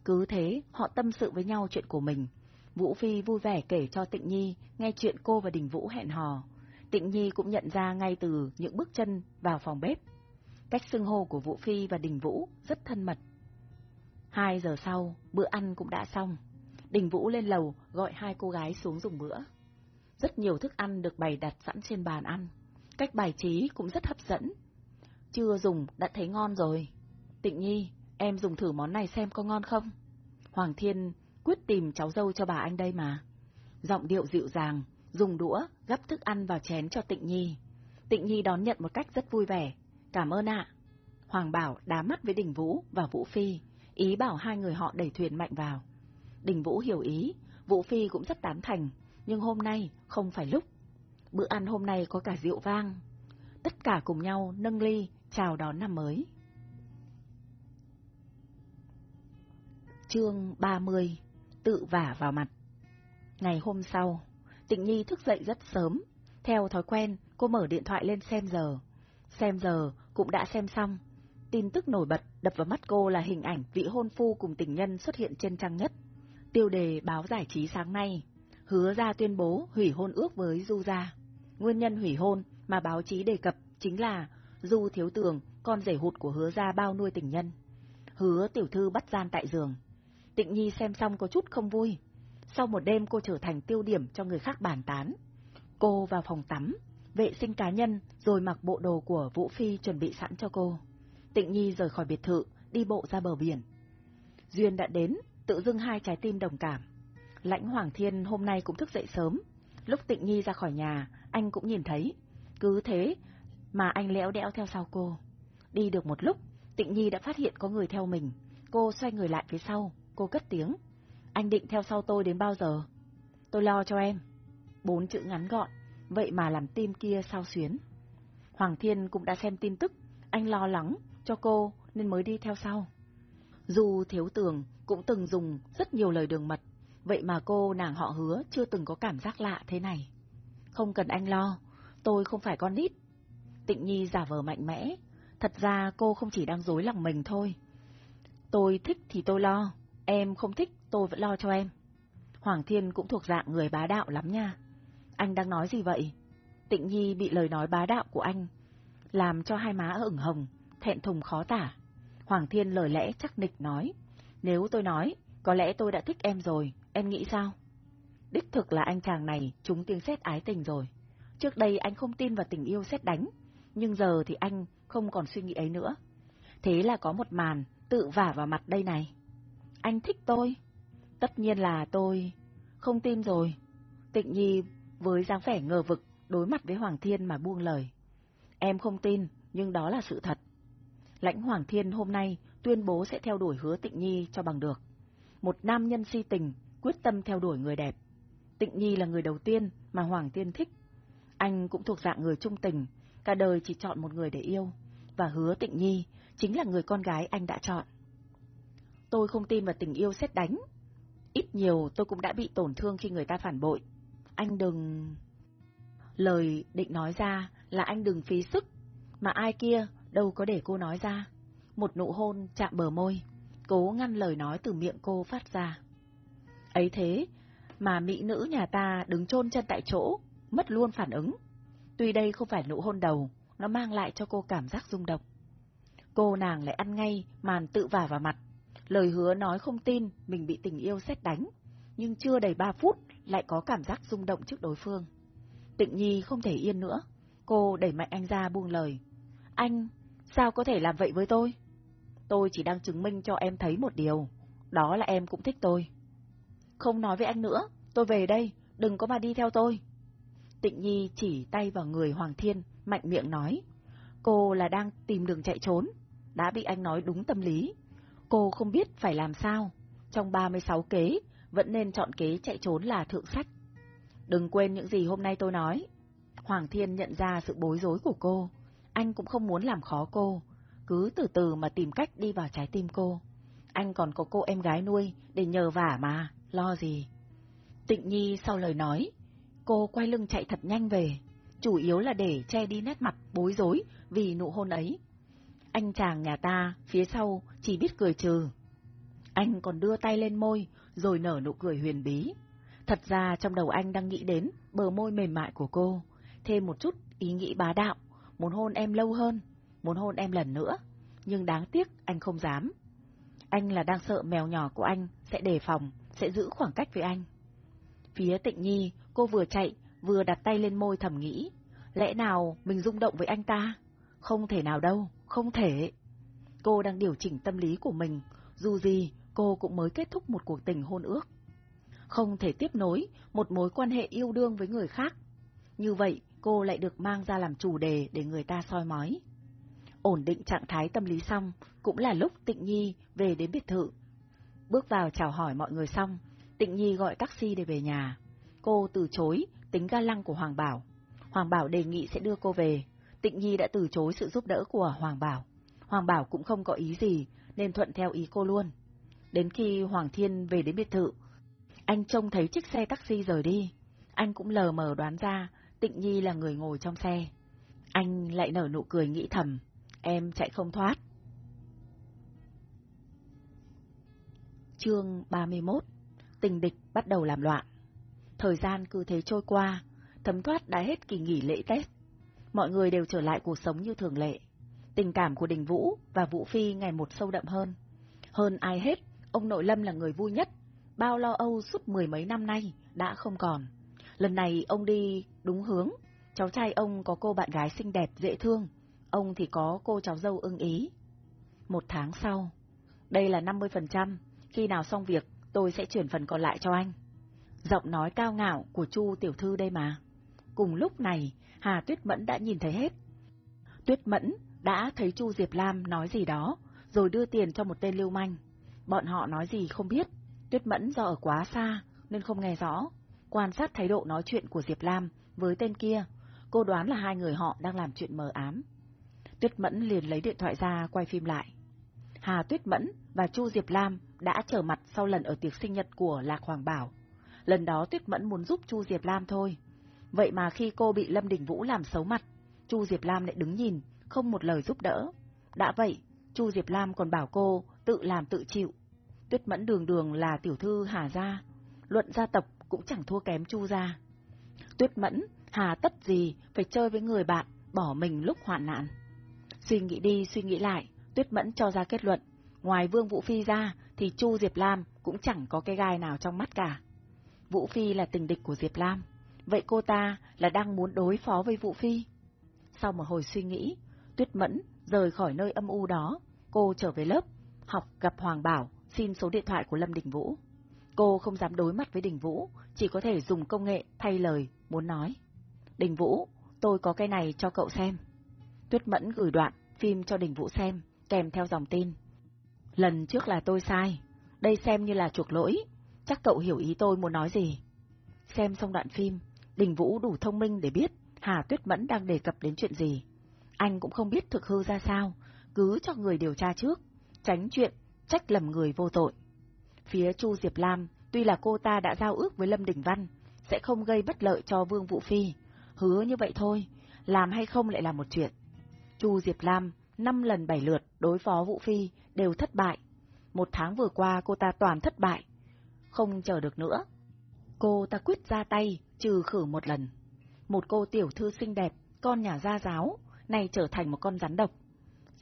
Cứ thế, họ tâm sự với nhau chuyện của mình. Vũ Phi vui vẻ kể cho Tịnh Nhi nghe chuyện cô và Đình Vũ hẹn hò. Tịnh Nhi cũng nhận ra ngay từ những bước chân vào phòng bếp. Cách xưng hô của Vũ Phi và Đình Vũ rất thân mật. Hai giờ sau, bữa ăn cũng đã xong. Đình Vũ lên lầu gọi hai cô gái xuống dùng bữa. Rất nhiều thức ăn được bày đặt sẵn trên bàn ăn. Cách bài trí cũng rất hấp dẫn. Chưa dùng đã thấy ngon rồi. Tịnh Nhi, em dùng thử món này xem có ngon không? Hoàng Thiên quyết tìm cháu dâu cho bà anh đây mà. Giọng điệu dịu dàng, dùng đũa, gắp thức ăn vào chén cho Tịnh Nhi. Tịnh Nhi đón nhận một cách rất vui vẻ. Cảm ơn ạ. Hoàng Bảo đá mắt với Đình Vũ và Vũ Phi, ý bảo hai người họ đẩy thuyền mạnh vào. Đình Vũ hiểu ý, Vũ Phi cũng rất tán thành, nhưng hôm nay không phải lúc. Bữa ăn hôm nay có cả rượu vang. Tất cả cùng nhau nâng ly, chào đón năm mới. Chương 30 Tự vả vào mặt Ngày hôm sau, Tịnh Nhi thức dậy rất sớm. Theo thói quen, cô mở điện thoại lên xem giờ. Xem giờ, cũng đã xem xong. Tin tức nổi bật đập vào mắt cô là hình ảnh vị hôn phu cùng tình nhân xuất hiện trên trang nhất. Tiêu đề báo giải trí sáng nay, hứa ra tuyên bố hủy hôn ước với Du Gia. Nguyên nhân hủy hôn mà báo chí đề cập chính là Du thiếu tường, con rể hụt của hứa ra bao nuôi tình nhân. Hứa tiểu thư bắt gian tại giường. Tịnh Nhi xem xong có chút không vui. Sau một đêm cô trở thành tiêu điểm cho người khác bàn tán. Cô vào phòng tắm, vệ sinh cá nhân rồi mặc bộ đồ của Vũ Phi chuẩn bị sẵn cho cô. Tịnh Nhi rời khỏi biệt thự, đi bộ ra bờ biển. Duyên đã đến, tự dưng hai trái tim đồng cảm. Lãnh Hoàng Thiên hôm nay cũng thức dậy sớm. Lúc Tịnh Nhi ra khỏi nhà, anh cũng nhìn thấy. Cứ thế mà anh lẽo đẽo theo sau cô. Đi được một lúc, Tịnh Nhi đã phát hiện có người theo mình. Cô xoay người lại phía sau, cô cất tiếng. Anh định theo sau tôi đến bao giờ? Tôi lo cho em. Bốn chữ ngắn gọn, vậy mà làm tim kia sao xuyến. Hoàng Thiên cũng đã xem tin tức, anh lo lắng cho cô nên mới đi theo sau. Dù thiếu tường cũng từng dùng rất nhiều lời đường mật, vậy mà cô nàng họ hứa chưa từng có cảm giác lạ thế này. Không cần anh lo, tôi không phải con nít. Tịnh Nhi giả vờ mạnh mẽ, thật ra cô không chỉ đang dối lòng mình thôi. Tôi thích thì tôi lo, em không thích tôi vẫn lo cho em. Hoàng Thiên cũng thuộc dạng người bá đạo lắm nha. Anh đang nói gì vậy? Tịnh Nhi bị lời nói bá đạo của anh, làm cho hai má ửng hồng, thẹn thùng khó tả. Hoàng Thiên lời lẽ chắc nịch nói, nếu tôi nói, có lẽ tôi đã thích em rồi, em nghĩ sao? Đích thực là anh chàng này trúng tiếng xét ái tình rồi. Trước đây anh không tin vào tình yêu xét đánh, nhưng giờ thì anh không còn suy nghĩ ấy nữa. Thế là có một màn tự vả vào mặt đây này. Anh thích tôi. Tất nhiên là tôi không tin rồi. Tịnh Nhi với dáng vẻ ngờ vực đối mặt với Hoàng Thiên mà buông lời. Em không tin, nhưng đó là sự thật. Lãnh Hoàng Thiên hôm nay tuyên bố sẽ theo đuổi hứa Tịnh Nhi cho bằng được. Một nam nhân si tình, quyết tâm theo đuổi người đẹp. Tịnh Nhi là người đầu tiên mà Hoàng Thiên thích. Anh cũng thuộc dạng người trung tình, cả đời chỉ chọn một người để yêu, và hứa Tịnh Nhi chính là người con gái anh đã chọn. Tôi không tin vào tình yêu xét đánh. Ít nhiều tôi cũng đã bị tổn thương khi người ta phản bội. Anh đừng... Lời định nói ra là anh đừng phí sức, mà ai kia đâu có để cô nói ra. Một nụ hôn chạm bờ môi, cố ngăn lời nói từ miệng cô phát ra. Ấy thế, mà mỹ nữ nhà ta đứng chôn chân tại chỗ, mất luôn phản ứng. Tuy đây không phải nụ hôn đầu, nó mang lại cho cô cảm giác rung động. Cô nàng lại ăn ngay, màn tự vả vào mặt. Lời hứa nói không tin mình bị tình yêu xét đánh, nhưng chưa đầy ba phút lại có cảm giác rung động trước đối phương. Tịnh Nhi không thể yên nữa, cô đẩy mạnh anh ra buông lời. Anh, sao có thể làm vậy với tôi? Tôi chỉ đang chứng minh cho em thấy một điều, đó là em cũng thích tôi. Không nói với anh nữa, tôi về đây, đừng có mà đi theo tôi. Tịnh Nhi chỉ tay vào người Hoàng Thiên, mạnh miệng nói. Cô là đang tìm đường chạy trốn, đã bị anh nói đúng tâm lý. Cô không biết phải làm sao. Trong 36 kế, vẫn nên chọn kế chạy trốn là thượng sách. Đừng quên những gì hôm nay tôi nói. Hoàng Thiên nhận ra sự bối rối của cô. Anh cũng không muốn làm khó cô. Cứ từ từ mà tìm cách đi vào trái tim cô. Anh còn có cô em gái nuôi để nhờ vả mà, lo gì. Tịnh Nhi sau lời nói, cô quay lưng chạy thật nhanh về, chủ yếu là để che đi nét mặt bối rối vì nụ hôn ấy. Anh chàng nhà ta, phía sau, chỉ biết cười trừ. Anh còn đưa tay lên môi, rồi nở nụ cười huyền bí. Thật ra trong đầu anh đang nghĩ đến bờ môi mềm mại của cô, thêm một chút ý nghĩ bá đạo, muốn hôn em lâu hơn, muốn hôn em lần nữa, nhưng đáng tiếc anh không dám. Anh là đang sợ mèo nhỏ của anh sẽ đề phòng, sẽ giữ khoảng cách với anh. Phía tịnh nhi, cô vừa chạy, vừa đặt tay lên môi thầm nghĩ, lẽ nào mình rung động với anh ta? Không thể nào đâu, không thể. Cô đang điều chỉnh tâm lý của mình, dù gì cô cũng mới kết thúc một cuộc tình hôn ước. Không thể tiếp nối một mối quan hệ yêu đương với người khác. Như vậy, cô lại được mang ra làm chủ đề để người ta soi mói. Ổn định trạng thái tâm lý xong, cũng là lúc Tịnh Nhi về đến biệt thự. Bước vào chào hỏi mọi người xong, Tịnh Nhi gọi taxi để về nhà. Cô từ chối tính ga lăng của Hoàng Bảo. Hoàng Bảo đề nghị sẽ đưa cô về. Tịnh Nhi đã từ chối sự giúp đỡ của Hoàng Bảo. Hoàng Bảo cũng không có ý gì, nên thuận theo ý cô luôn. Đến khi Hoàng Thiên về đến biệt thự, anh trông thấy chiếc xe taxi rời đi. Anh cũng lờ mờ đoán ra Tịnh Nhi là người ngồi trong xe. Anh lại nở nụ cười nghĩ thầm, em chạy không thoát. Chương 31 Tình địch bắt đầu làm loạn. Thời gian cứ thế trôi qua, thấm thoát đã hết kỳ nghỉ lễ Tết. Mọi người đều trở lại cuộc sống như thường lệ. Tình cảm của Đình Vũ và Vũ Phi ngày một sâu đậm hơn. Hơn ai hết, ông nội Lâm là người vui nhất. Bao lo âu suốt mười mấy năm nay đã không còn. Lần này ông đi đúng hướng. Cháu trai ông có cô bạn gái xinh đẹp dễ thương. Ông thì có cô cháu dâu ưng ý. Một tháng sau. Đây là 50%. Khi nào xong việc, tôi sẽ chuyển phần còn lại cho anh. Giọng nói cao ngạo của Chu tiểu thư đây mà. Cùng lúc này, Hà Tuyết Mẫn đã nhìn thấy hết. Tuyết Mẫn đã thấy Chu Diệp Lam nói gì đó, rồi đưa tiền cho một tên lưu manh. Bọn họ nói gì không biết, Tuyết Mẫn do ở quá xa nên không nghe rõ. Quan sát thái độ nói chuyện của Diệp Lam với tên kia, cô đoán là hai người họ đang làm chuyện mờ ám. Tuyết Mẫn liền lấy điện thoại ra quay phim lại. Hà Tuyết Mẫn và Chu Diệp Lam đã trở mặt sau lần ở tiệc sinh nhật của Lạc Hoàng Bảo. Lần đó Tuyết Mẫn muốn giúp Chu Diệp Lam thôi. Vậy mà khi cô bị Lâm Đình Vũ làm xấu mặt, Chu Diệp Lam lại đứng nhìn, không một lời giúp đỡ. Đã vậy, Chu Diệp Lam còn bảo cô tự làm tự chịu. Tuyết Mẫn đường đường là tiểu thư Hà Gia. luận gia tộc cũng chẳng thua kém Chu gia. Tuyết Mẫn, hà tất gì phải chơi với người bạn, bỏ mình lúc hoạn nạn. Suy nghĩ đi suy nghĩ lại, Tuyết Mẫn cho ra kết luận, ngoài Vương Vũ Phi ra thì Chu Diệp Lam cũng chẳng có cái gai nào trong mắt cả. Vũ Phi là tình địch của Diệp Lam, vậy cô ta là đang muốn đối phó với Vũ Phi. Sau một hồi suy nghĩ, Tuyết Mẫn rời khỏi nơi âm u đó, cô trở về lớp, học gặp Hoàng Bảo, xin số điện thoại của Lâm Đình Vũ. Cô không dám đối mặt với Đình Vũ, chỉ có thể dùng công nghệ thay lời, muốn nói. Đình Vũ, tôi có cái này cho cậu xem. Tuyết Mẫn gửi đoạn phim cho Đình Vũ xem, kèm theo dòng tin. Lần trước là tôi sai, đây xem như là chuộc lỗi, chắc cậu hiểu ý tôi muốn nói gì. Xem xong đoạn phim, Đình Vũ đủ thông minh để biết Hà Tuyết Mẫn đang đề cập đến chuyện gì. Anh cũng không biết thực hư ra sao, cứ cho người điều tra trước, tránh chuyện trách lầm người vô tội. Phía Chu Diệp Lam, tuy là cô ta đã giao ước với Lâm Đình Văn, sẽ không gây bất lợi cho Vương Vũ Phi, hứa như vậy thôi, làm hay không lại là một chuyện. Chu Diệp Lam, năm lần bảy lượt đối phó Vũ Phi đều thất bại. Một tháng vừa qua cô ta toàn thất bại. Không chờ được nữa. Cô ta quyết ra tay, trừ khử một lần. Một cô tiểu thư xinh đẹp, con nhà gia giáo, này trở thành một con rắn độc.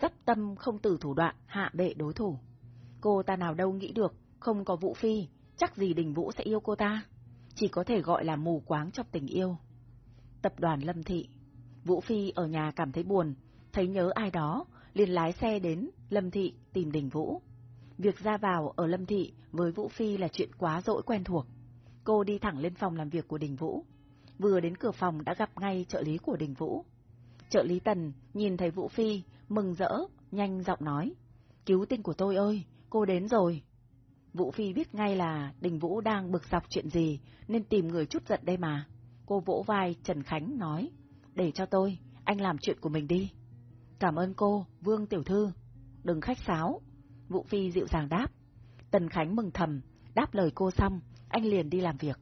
Dấp tâm không từ thủ đoạn hạ bệ đối thủ. Cô ta nào đâu nghĩ được, không có Vũ Phi, chắc gì Đình Vũ sẽ yêu cô ta. Chỉ có thể gọi là mù quáng trong tình yêu. Tập đoàn Lâm Thị Vũ Phi ở nhà cảm thấy buồn, thấy nhớ ai đó, liền lái xe đến Lâm Thị tìm Đình Vũ. Việc ra vào ở Lâm Thị với Vũ Phi là chuyện quá dỗi quen thuộc. Cô đi thẳng lên phòng làm việc của Đình Vũ. Vừa đến cửa phòng đã gặp ngay trợ lý của Đình Vũ. Trợ lý Tần nhìn thấy Vũ Phi, mừng rỡ, nhanh giọng nói. Cứu tinh của tôi ơi, cô đến rồi. Vũ Phi biết ngay là Đình Vũ đang bực dọc chuyện gì, nên tìm người chút giận đây mà. Cô vỗ vai Trần Khánh nói, để cho tôi, anh làm chuyện của mình đi. Cảm ơn cô, Vương Tiểu Thư. Đừng khách sáo. Vũ Phi dịu dàng đáp. Tần Khánh mừng thầm, đáp lời cô xong, anh liền đi làm việc.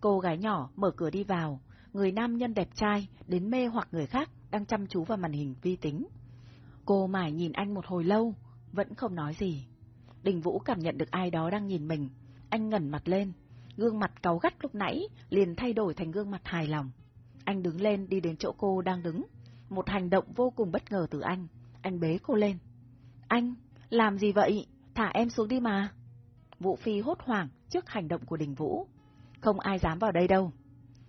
Cô gái nhỏ mở cửa đi vào, người nam nhân đẹp trai đến mê hoặc người khác đang chăm chú vào màn hình vi tính. Cô mải nhìn anh một hồi lâu, vẫn không nói gì. Đình Vũ cảm nhận được ai đó đang nhìn mình, anh ngẩn mặt lên, gương mặt cáu gắt lúc nãy liền thay đổi thành gương mặt hài lòng. Anh đứng lên đi đến chỗ cô đang đứng, một hành động vô cùng bất ngờ từ anh, anh bế cô lên. Anh, làm gì vậy? Thả em xuống đi mà. Vũ Phi hốt hoảng trước hành động của Đình Vũ. Không ai dám vào đây đâu.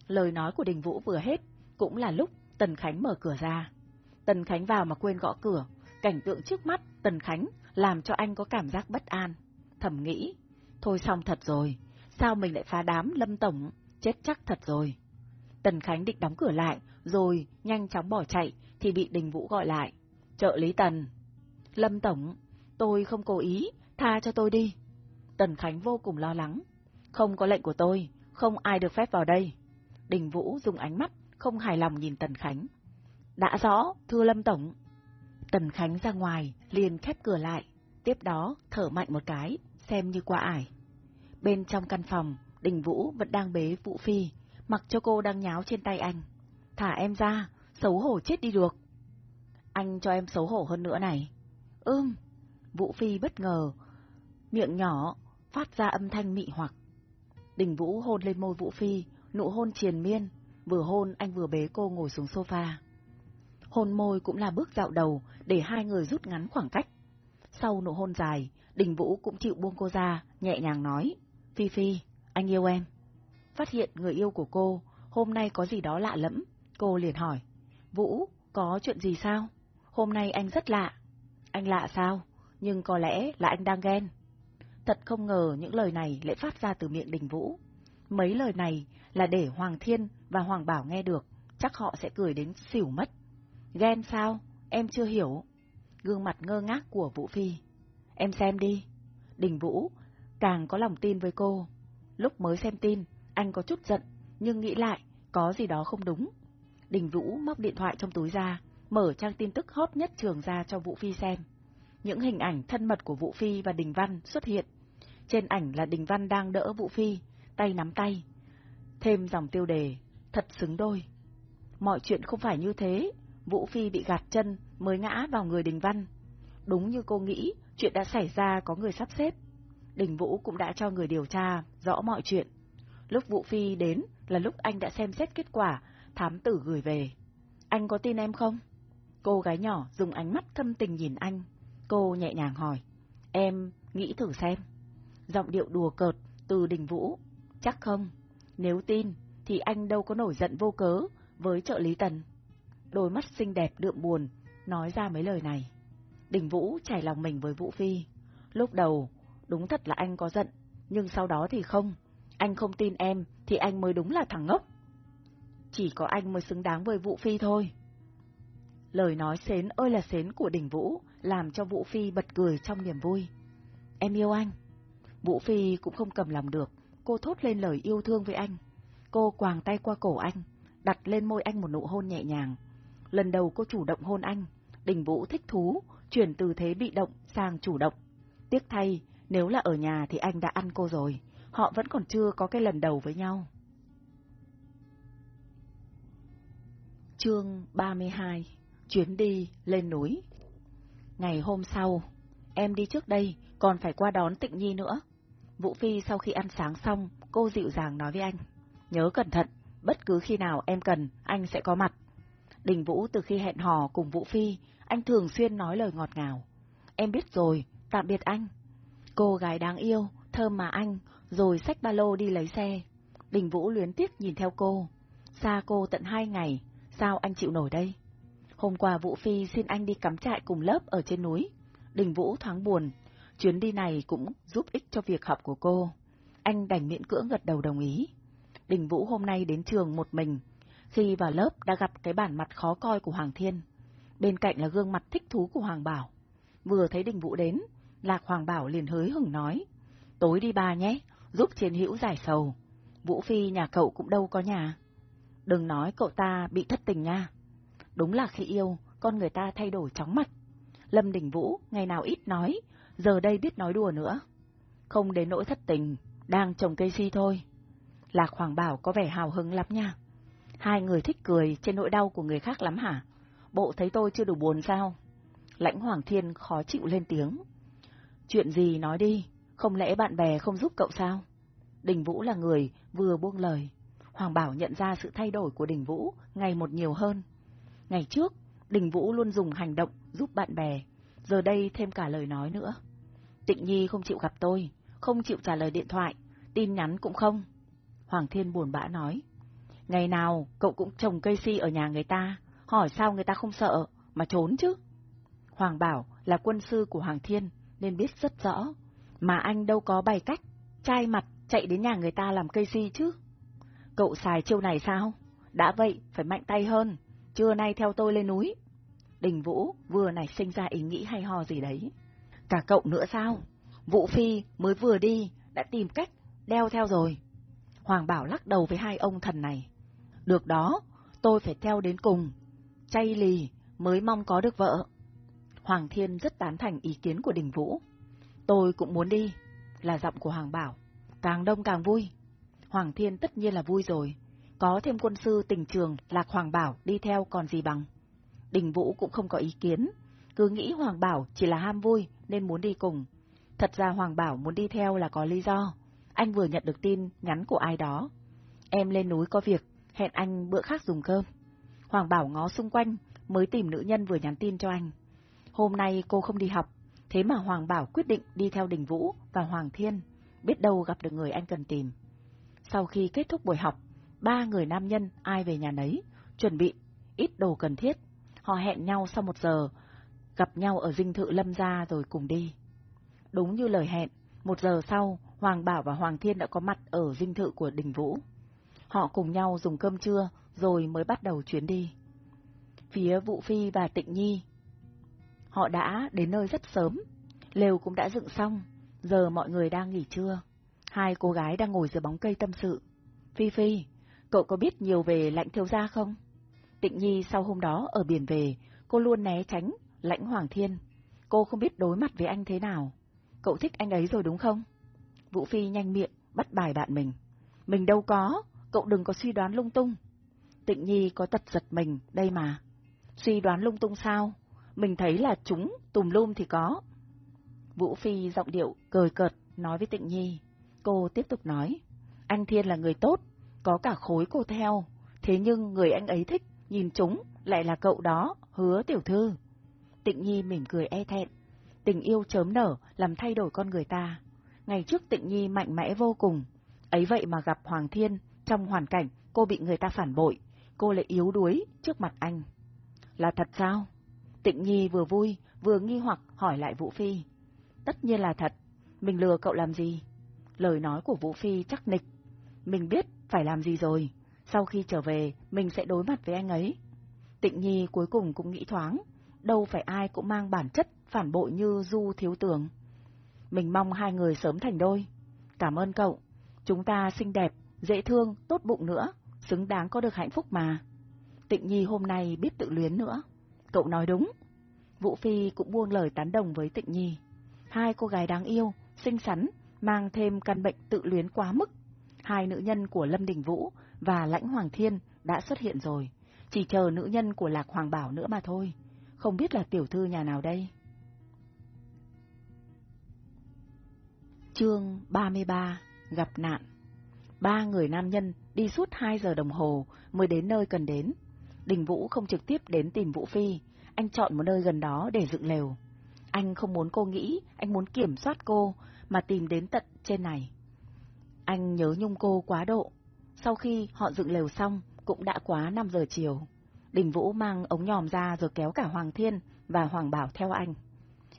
Lời nói của Đình Vũ vừa hết, cũng là lúc Tần Khánh mở cửa ra. Tần Khánh vào mà quên gõ cửa, cảnh tượng trước mắt Tần Khánh làm cho anh có cảm giác bất an. Thầm nghĩ, thôi xong thật rồi, sao mình lại phá đám Lâm Tổng, chết chắc thật rồi. Tần Khánh định đóng cửa lại, rồi nhanh chóng bỏ chạy, thì bị Đình Vũ gọi lại. Trợ lý Tần. Lâm Tổng, tôi không cố ý, tha cho tôi đi. Tần Khánh vô cùng lo lắng. Không có lệnh của tôi, không ai được phép vào đây. Đình Vũ dùng ánh mắt, không hài lòng nhìn Tần Khánh. Đã rõ, thưa Lâm Tổng. Tần Khánh ra ngoài, liền khép cửa lại, tiếp đó thở mạnh một cái, xem như qua ải. Bên trong căn phòng, Đình Vũ vẫn đang bế Vũ Phi, mặc cho cô đang nháo trên tay anh. Thả em ra, xấu hổ chết đi được. Anh cho em xấu hổ hơn nữa này. Ưm, Vũ Phi bất ngờ, miệng nhỏ, phát ra âm thanh mị hoặc. Đình Vũ hôn lên môi Vũ Phi, nụ hôn triền miên, vừa hôn anh vừa bế cô ngồi xuống sofa. Hôn môi cũng là bước dạo đầu để hai người rút ngắn khoảng cách. Sau nụ hôn dài, Đình Vũ cũng chịu buông cô ra, nhẹ nhàng nói, Phi Phi, anh yêu em. Phát hiện người yêu của cô, hôm nay có gì đó lạ lẫm, cô liền hỏi, Vũ, có chuyện gì sao? Hôm nay anh rất lạ. Anh lạ sao? Nhưng có lẽ là anh đang ghen. Thật không ngờ những lời này lại phát ra từ miệng Đình Vũ. Mấy lời này là để Hoàng Thiên và Hoàng Bảo nghe được, chắc họ sẽ cười đến xỉu mất. Ghen sao? Em chưa hiểu. Gương mặt ngơ ngác của Vũ Phi. Em xem đi. Đình Vũ càng có lòng tin với cô. Lúc mới xem tin, anh có chút giận, nhưng nghĩ lại, có gì đó không đúng. Đình Vũ móc điện thoại trong túi ra, mở trang tin tức hot nhất trường ra cho Vũ Phi xem. Những hình ảnh thân mật của Vũ Phi và Đình Văn xuất hiện. Trên ảnh là Đình Văn đang đỡ Vũ Phi, tay nắm tay. Thêm dòng tiêu đề, thật xứng đôi. Mọi chuyện không phải như thế, Vũ Phi bị gạt chân mới ngã vào người Đình Văn. Đúng như cô nghĩ, chuyện đã xảy ra có người sắp xếp. Đình Vũ cũng đã cho người điều tra rõ mọi chuyện. Lúc Vũ Phi đến là lúc anh đã xem xét kết quả thám tử gửi về. Anh có tin em không? Cô gái nhỏ dùng ánh mắt thâm tình nhìn anh. Cô nhẹ nhàng hỏi. Em nghĩ thử xem. Giọng điệu đùa cợt từ đình vũ. Chắc không. Nếu tin, thì anh đâu có nổi giận vô cớ với trợ lý tần. Đôi mắt xinh đẹp đượm buồn, nói ra mấy lời này. Đình Vũ chảy lòng mình với Vũ Phi. Lúc đầu, đúng thật là anh có giận, nhưng sau đó thì không. Anh không tin em, thì anh mới đúng là thằng ngốc. Chỉ có anh mới xứng đáng với Vũ Phi thôi. Lời nói xến ơi là xến của Đình Vũ, làm cho Vũ Phi bật cười trong niềm vui. Em yêu anh. Vũ Phi cũng không cầm lòng được, cô thốt lên lời yêu thương với anh. Cô quàng tay qua cổ anh, đặt lên môi anh một nụ hôn nhẹ nhàng. Lần đầu cô chủ động hôn anh, Đình Vũ thích thú, chuyển từ thế bị động sang chủ động. Tiếc thay, nếu là ở nhà thì anh đã ăn cô rồi, họ vẫn còn chưa có cái lần đầu với nhau. Chương 32 Chuyến đi lên núi Ngày hôm sau, em đi trước đây, còn phải qua đón Tịnh Nhi nữa. Vũ Phi sau khi ăn sáng xong, cô dịu dàng nói với anh. Nhớ cẩn thận, bất cứ khi nào em cần, anh sẽ có mặt. Đình Vũ từ khi hẹn hò cùng Vũ Phi, anh thường xuyên nói lời ngọt ngào. Em biết rồi, tạm biệt anh. Cô gái đáng yêu, thơm mà anh, rồi xách ba lô đi lấy xe. Đình Vũ luyến tiếc nhìn theo cô. Xa cô tận hai ngày, sao anh chịu nổi đây? Hôm qua Vũ Phi xin anh đi cắm trại cùng lớp ở trên núi. Đình Vũ thoáng buồn, chuyến đi này cũng giúp ích cho việc học của cô. Anh đành miễn cưỡng gật đầu đồng ý. Đình Vũ hôm nay đến trường một mình. Khi vào lớp đã gặp cái bản mặt khó coi của Hoàng Thiên. Bên cạnh là gương mặt thích thú của Hoàng Bảo. Vừa thấy Đình Vũ đến, Lạc Hoàng Bảo liền hới hừng nói. Tối đi ba nhé, giúp chiến hữu giải sầu. Vũ Phi nhà cậu cũng đâu có nhà. Đừng nói cậu ta bị thất tình nha. Đúng là khi yêu, con người ta thay đổi chóng mặt. Lâm Đình Vũ ngày nào ít nói, giờ đây biết nói đùa nữa. Không đến nỗi thất tình, đang trồng cây si thôi. Lạc Hoàng Bảo có vẻ hào hứng lắm nha. Hai người thích cười trên nỗi đau của người khác lắm hả? Bộ thấy tôi chưa đủ buồn sao? Lãnh Hoàng Thiên khó chịu lên tiếng. Chuyện gì nói đi, không lẽ bạn bè không giúp cậu sao? Đình Vũ là người vừa buông lời. Hoàng Bảo nhận ra sự thay đổi của Đình Vũ ngày một nhiều hơn. Ngày trước, Đình Vũ luôn dùng hành động giúp bạn bè, giờ đây thêm cả lời nói nữa. Tịnh Nhi không chịu gặp tôi, không chịu trả lời điện thoại, tin nhắn cũng không. Hoàng Thiên buồn bã nói. Ngày nào cậu cũng trồng cây si ở nhà người ta, hỏi sao người ta không sợ, mà trốn chứ. Hoàng Bảo là quân sư của Hoàng Thiên, nên biết rất rõ. Mà anh đâu có bày cách, trai mặt chạy đến nhà người ta làm cây si chứ. Cậu xài chiêu này sao? Đã vậy, phải mạnh tay hơn, trưa nay theo tôi lên núi. Đình Vũ vừa nảy sinh ra ý nghĩ hay ho gì đấy. Cả cậu nữa sao? Vũ Phi mới vừa đi, đã tìm cách, đeo theo rồi. Hoàng Bảo lắc đầu với hai ông thần này. Được đó, tôi phải theo đến cùng. Chay lì mới mong có được vợ. Hoàng Thiên rất tán thành ý kiến của Đình Vũ. Tôi cũng muốn đi, là giọng của Hoàng Bảo. Càng đông càng vui. Hoàng Thiên tất nhiên là vui rồi. Có thêm quân sư tình trường Lạc Hoàng Bảo đi theo còn gì bằng. Đình Vũ cũng không có ý kiến. Cứ nghĩ Hoàng Bảo chỉ là ham vui nên muốn đi cùng. Thật ra Hoàng Bảo muốn đi theo là có lý do. Anh vừa nhận được tin nhắn của ai đó. Em lên núi có việc, hẹn anh bữa khác dùng cơm. Hoàng Bảo ngó xung quanh, mới tìm nữ nhân vừa nhắn tin cho anh. Hôm nay cô không đi học, thế mà Hoàng Bảo quyết định đi theo Đình Vũ và Hoàng Thiên, biết đâu gặp được người anh cần tìm. Sau khi kết thúc buổi học, ba người nam nhân ai về nhà nấy, chuẩn bị ít đồ cần thiết. Họ hẹn nhau sau một giờ, gặp nhau ở dinh thự lâm gia rồi cùng đi. Đúng như lời hẹn, một giờ sau, Hoàng Bảo và Hoàng Thiên đã có mặt ở dinh thự của Đình Vũ. Họ cùng nhau dùng cơm trưa, rồi mới bắt đầu chuyến đi. Phía Vũ Phi và Tịnh Nhi. Họ đã đến nơi rất sớm, lều cũng đã dựng xong, giờ mọi người đang nghỉ trưa. Hai cô gái đang ngồi dưới bóng cây tâm sự. Phi Phi, cậu có biết nhiều về lãnh thiếu gia không? Tịnh Nhi sau hôm đó ở biển về, cô luôn né tránh lãnh Hoàng Thiên. Cô không biết đối mặt với anh thế nào. Cậu thích anh ấy rồi đúng không? Vũ Phi nhanh miệng, bắt bài bạn mình. Mình đâu có, cậu đừng có suy đoán lung tung. Tịnh Nhi có tật giật mình, đây mà. Suy đoán lung tung sao? Mình thấy là chúng, tùm lum thì có. Vũ Phi giọng điệu cười cợt, nói với Tịnh Nhi. Cô tiếp tục nói. Anh Thiên là người tốt, có cả khối cô theo, thế nhưng người anh ấy thích, nhìn chúng, lại là cậu đó, hứa tiểu thư. Tịnh Nhi mỉm cười e thẹn, tình yêu chớm nở làm thay đổi con người ta. Ngày trước Tịnh Nhi mạnh mẽ vô cùng, ấy vậy mà gặp Hoàng Thiên, trong hoàn cảnh cô bị người ta phản bội, cô lại yếu đuối trước mặt anh. Là thật sao? Tịnh Nhi vừa vui, vừa nghi hoặc hỏi lại Vũ Phi. Tất nhiên là thật, mình lừa cậu làm gì? Lời nói của Vũ Phi chắc nịch. Mình biết phải làm gì rồi, sau khi trở về mình sẽ đối mặt với anh ấy. Tịnh Nhi cuối cùng cũng nghĩ thoáng, đâu phải ai cũng mang bản chất phản bội như Du Thiếu Tường. Mình mong hai người sớm thành đôi. Cảm ơn cậu, chúng ta xinh đẹp, dễ thương, tốt bụng nữa, xứng đáng có được hạnh phúc mà. Tịnh Nhi hôm nay biết tự luyến nữa. Cậu nói đúng. Vũ Phi cũng buông lời tán đồng với Tịnh Nhi. Hai cô gái đáng yêu, xinh xắn, mang thêm căn bệnh tự luyến quá mức. Hai nữ nhân của Lâm Đình Vũ và Lãnh Hoàng Thiên đã xuất hiện rồi, chỉ chờ nữ nhân của Lạc Hoàng Bảo nữa mà thôi. Không biết là tiểu thư nhà nào đây? Chương 33 Gặp nạn Ba người nam nhân đi suốt hai giờ đồng hồ mới đến nơi cần đến. Đình Vũ không trực tiếp đến tìm Vũ Phi, anh chọn một nơi gần đó để dựng lều. Anh không muốn cô nghĩ, anh muốn kiểm soát cô, mà tìm đến tận trên này. Anh nhớ nhung cô quá độ. Sau khi họ dựng lều xong, cũng đã quá 5 giờ chiều. Đình Vũ mang ống nhòm ra rồi kéo cả Hoàng Thiên và Hoàng Bảo theo anh.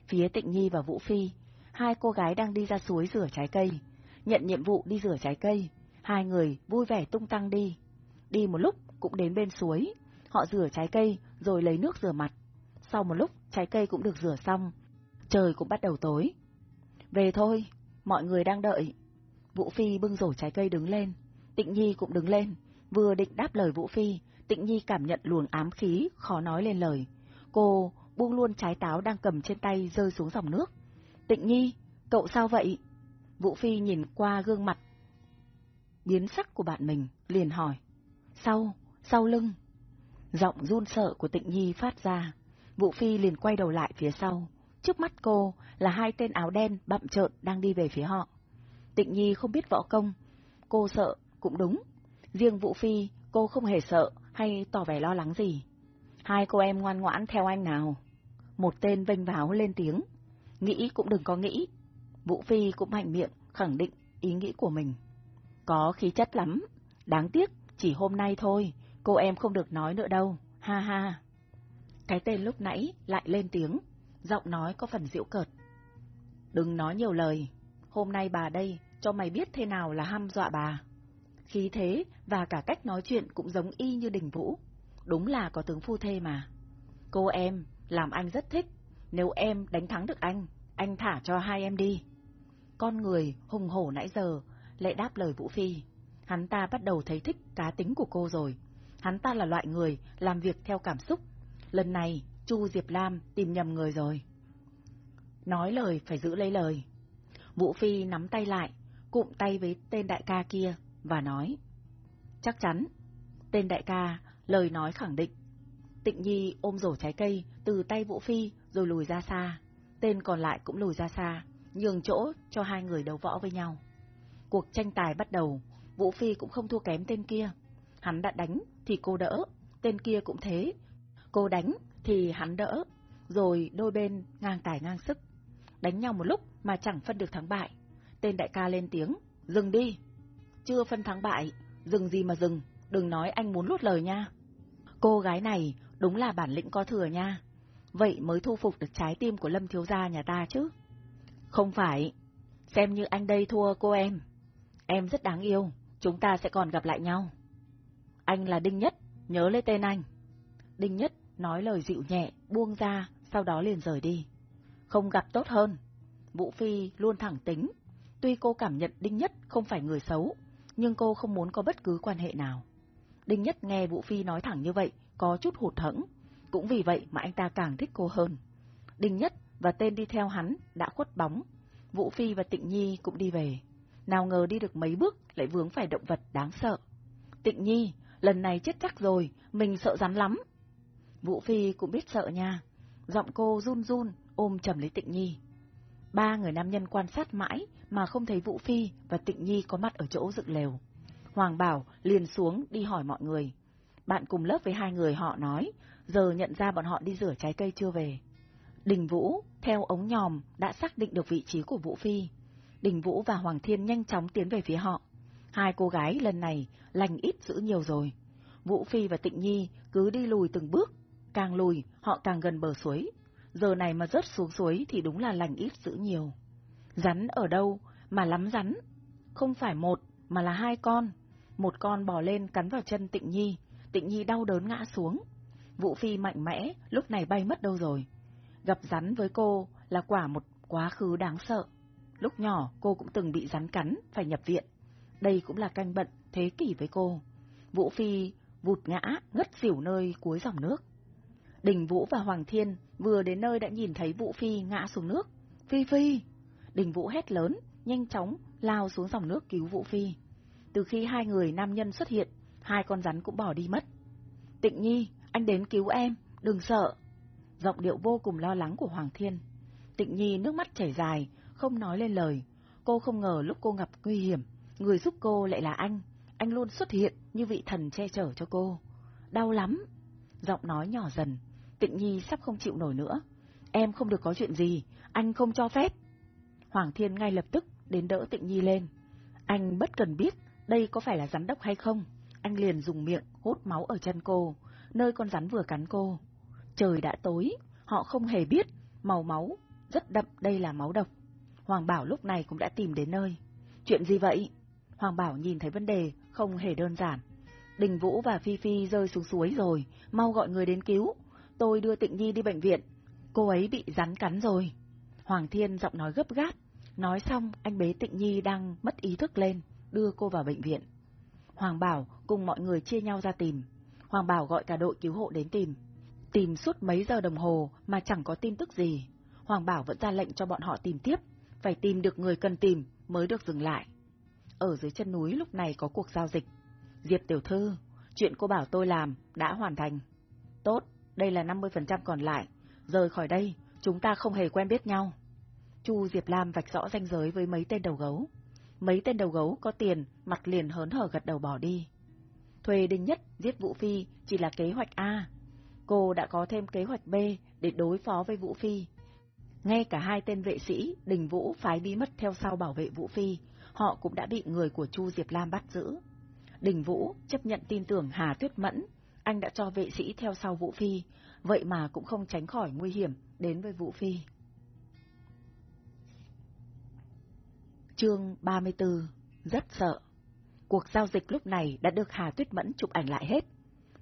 Phía Tịnh Nhi và Vũ Phi, hai cô gái đang đi ra suối rửa trái cây. Nhận nhiệm vụ đi rửa trái cây, hai người vui vẻ tung tăng đi. Đi một lúc cũng đến bên suối, họ rửa trái cây rồi lấy nước rửa mặt. Sau một lúc trái cây cũng được rửa xong, trời cũng bắt đầu tối. Về thôi, mọi người đang đợi. Vũ Phi bưng rổ trái cây đứng lên, Tịnh Nhi cũng đứng lên, vừa định đáp lời Vũ Phi, Tịnh Nhi cảm nhận luồng ám khí, khó nói lên lời. Cô buông luôn trái táo đang cầm trên tay rơi xuống dòng nước. Tịnh Nhi, cậu sao vậy? Vũ Phi nhìn qua gương mặt biến sắc của bạn mình, liền hỏi. Sau, sau lưng. Giọng run sợ của Tịnh Nhi phát ra. Vũ Phi liền quay đầu lại phía sau. Trước mắt cô là hai tên áo đen bậm trợn đang đi về phía họ. Tịnh Nhi không biết võ công. Cô sợ, cũng đúng. Riêng Vũ Phi, cô không hề sợ hay tỏ vẻ lo lắng gì. Hai cô em ngoan ngoãn theo anh nào. Một tên vênh váo lên tiếng. Nghĩ cũng đừng có nghĩ. Vũ Phi cũng mạnh miệng, khẳng định ý nghĩ của mình. Có khí chất lắm. Đáng tiếc, chỉ hôm nay thôi, cô em không được nói nữa đâu. Ha ha. Cái tên lúc nãy lại lên tiếng, giọng nói có phần diễu cợt. Đừng nói nhiều lời, hôm nay bà đây cho mày biết thế nào là ham dọa bà. Khí thế và cả cách nói chuyện cũng giống y như đình vũ. Đúng là có tướng phu thê mà. Cô em, làm anh rất thích. Nếu em đánh thắng được anh, anh thả cho hai em đi. Con người hùng hổ nãy giờ lại đáp lời Vũ Phi. Hắn ta bắt đầu thấy thích cá tính của cô rồi. Hắn ta là loại người làm việc theo cảm xúc. Lần này, Chu Diệp Lam tìm nhầm người rồi. Nói lời phải giữ lấy lời. Vũ Phi nắm tay lại, cụm tay với tên đại ca kia, và nói. Chắc chắn. Tên đại ca, lời nói khẳng định. Tịnh Nhi ôm rổ trái cây từ tay Vũ Phi rồi lùi ra xa. Tên còn lại cũng lùi ra xa, nhường chỗ cho hai người đấu võ với nhau. Cuộc tranh tài bắt đầu, Vũ Phi cũng không thua kém tên kia. Hắn đã đánh thì cô đỡ, tên kia cũng thế. Cô đánh thì hắn đỡ, rồi đôi bên ngang tài ngang sức. Đánh nhau một lúc mà chẳng phân được thắng bại. Tên đại ca lên tiếng, dừng đi. Chưa phân thắng bại, dừng gì mà dừng, đừng nói anh muốn lút lời nha. Cô gái này đúng là bản lĩnh có thừa nha. Vậy mới thu phục được trái tim của Lâm Thiếu Gia nhà ta chứ. Không phải, xem như anh đây thua cô em. Em rất đáng yêu, chúng ta sẽ còn gặp lại nhau. Anh là Đinh Nhất, nhớ lấy tên anh. Đinh Nhất nói lời dịu nhẹ, buông ra, sau đó liền rời đi. Không gặp tốt hơn. Vũ Phi luôn thẳng tính. Tuy cô cảm nhận Đinh Nhất không phải người xấu, nhưng cô không muốn có bất cứ quan hệ nào. Đinh Nhất nghe Vũ Phi nói thẳng như vậy, có chút hụt hẫng, cũng vì vậy mà anh ta càng thích cô hơn. Đinh Nhất và tên đi theo hắn đã khuất bóng, Vũ Phi và Tịnh Nhi cũng đi về. Nào ngờ đi được mấy bước lại vướng phải động vật đáng sợ. Tịnh Nhi, lần này chết chắc rồi, mình sợ rắn lắm. Vũ Phi cũng biết sợ nha. Giọng cô run run, ôm chầm lấy Tịnh Nhi. Ba người nam nhân quan sát mãi mà không thấy Vũ Phi và Tịnh Nhi có mặt ở chỗ dựng lều. Hoàng Bảo liền xuống đi hỏi mọi người. Bạn cùng lớp với hai người họ nói, giờ nhận ra bọn họ đi rửa trái cây chưa về. Đình Vũ, theo ống nhòm, đã xác định được vị trí của Vũ Phi. Đình Vũ và Hoàng Thiên nhanh chóng tiến về phía họ. Hai cô gái lần này lành ít giữ nhiều rồi. Vũ Phi và Tịnh Nhi cứ đi lùi từng bước, càng lùi họ càng gần bờ suối. Giờ này mà rớt xuống suối thì đúng là lành ít dữ nhiều. Rắn ở đâu mà lắm rắn? Không phải một, mà là hai con. Một con bò lên cắn vào chân Tịnh Nhi, Tịnh Nhi đau đớn ngã xuống. Vũ Phi mạnh mẽ, lúc này bay mất đâu rồi. Gặp rắn với cô là quả một quá khứ đáng sợ. Lúc nhỏ cô cũng từng bị rắn cắn, phải nhập viện. Đây cũng là canh bận thế kỷ với cô. Vũ Phi vụt ngã, ngất xỉu nơi cuối dòng nước. Đình Vũ và Hoàng Thiên vừa đến nơi đã nhìn thấy Vũ Phi ngã xuống nước. Phi Phi! Đình Vũ hét lớn, nhanh chóng lao xuống dòng nước cứu Vũ Phi. Từ khi hai người nam nhân xuất hiện, hai con rắn cũng bỏ đi mất. Tịnh Nhi, anh đến cứu em, đừng sợ. Giọng điệu vô cùng lo lắng của Hoàng Thiên. Tịnh Nhi nước mắt chảy dài, không nói lên lời. Cô không ngờ lúc cô gặp nguy hiểm, người giúp cô lại là anh. Anh luôn xuất hiện như vị thần che chở cho cô. Đau lắm. Giọng nói nhỏ dần. Tịnh Nhi sắp không chịu nổi nữa. Em không được có chuyện gì, anh không cho phép. Hoàng Thiên ngay lập tức đến đỡ Tịnh Nhi lên. Anh bất cần biết đây có phải là rắn độc hay không. Anh liền dùng miệng hút máu ở chân cô, nơi con rắn vừa cắn cô. Trời đã tối, họ không hề biết màu máu rất đậm đây là máu độc. Hoàng Bảo lúc này cũng đã tìm đến nơi. Chuyện gì vậy? Hoàng Bảo nhìn thấy vấn đề không hề đơn giản. Đình Vũ và Phi Phi rơi xuống suối rồi, mau gọi người đến cứu. Tôi đưa Tịnh Nhi đi bệnh viện. Cô ấy bị rắn cắn rồi. Hoàng Thiên giọng nói gấp gáp. Nói xong, anh bế Tịnh Nhi đang mất ý thức lên, đưa cô vào bệnh viện. Hoàng Bảo cùng mọi người chia nhau ra tìm. Hoàng Bảo gọi cả đội cứu hộ đến tìm. Tìm suốt mấy giờ đồng hồ mà chẳng có tin tức gì. Hoàng Bảo vẫn ra lệnh cho bọn họ tìm tiếp, phải tìm được người cần tìm mới được dừng lại. Ở dưới chân núi lúc này có cuộc giao dịch. Diệp Tiểu Thư, chuyện cô bảo tôi làm đã hoàn thành. Tốt, đây là 50% còn lại. Rời khỏi đây, chúng ta không hề quen biết nhau. Chu Diệp Lam vạch rõ ranh giới với mấy tên đầu gấu. Mấy tên đầu gấu có tiền, mặt liền hớn hở gật đầu bỏ đi. Thuê Đinh Nhất giết Vũ Phi chỉ là kế hoạch A. Cô đã có thêm kế hoạch B để đối phó với Vũ Phi. Ngay cả hai tên vệ sĩ, Đình Vũ phái bí mật theo sau bảo vệ Vũ Phi, họ cũng đã bị người của Chu Diệp Lam bắt giữ. Đình Vũ chấp nhận tin tưởng Hà Tuyết Mẫn, anh đã cho vệ sĩ theo sau Vũ Phi, vậy mà cũng không tránh khỏi nguy hiểm đến với Vũ Phi. Chương 34 Rất sợ Cuộc giao dịch lúc này đã được Hà Tuyết Mẫn chụp ảnh lại hết.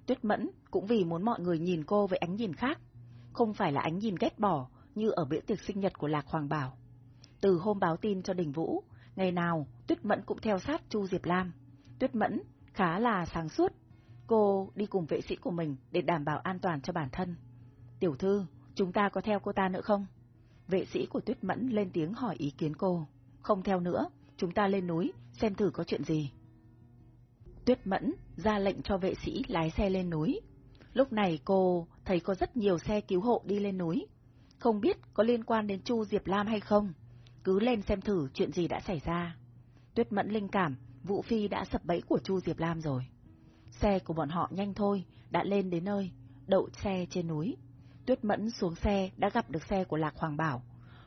Tuyết Mẫn cũng vì muốn mọi người nhìn cô với ánh nhìn khác, không phải là ánh nhìn ghét bỏ như ở bữa tiệc sinh nhật của Lạc Hoàng Bảo. Từ hôm báo tin cho Đình Vũ, ngày nào Tuyết Mẫn cũng theo sát Chu Diệp Lam. Tuyết Mẫn khá là sáng suốt, cô đi cùng vệ sĩ của mình để đảm bảo an toàn cho bản thân. Tiểu thư, chúng ta có theo cô ta nữa không? Vệ sĩ của Tuyết Mẫn lên tiếng hỏi ý kiến cô. Không theo nữa, chúng ta lên núi, xem thử có chuyện gì. Tuyết Mẫn ra lệnh cho vệ sĩ lái xe lên núi. Lúc này cô thấy có rất nhiều xe cứu hộ đi lên núi. Không biết có liên quan đến Chu Diệp Lam hay không. Cứ lên xem thử chuyện gì đã xảy ra. Tuyết Mẫn linh cảm, Vũ Phi đã sập bẫy của Chu Diệp Lam rồi. Xe của bọn họ nhanh thôi, đã lên đến nơi, đậu xe trên núi. Tuyết Mẫn xuống xe đã gặp được xe của Lạc Hoàng Bảo.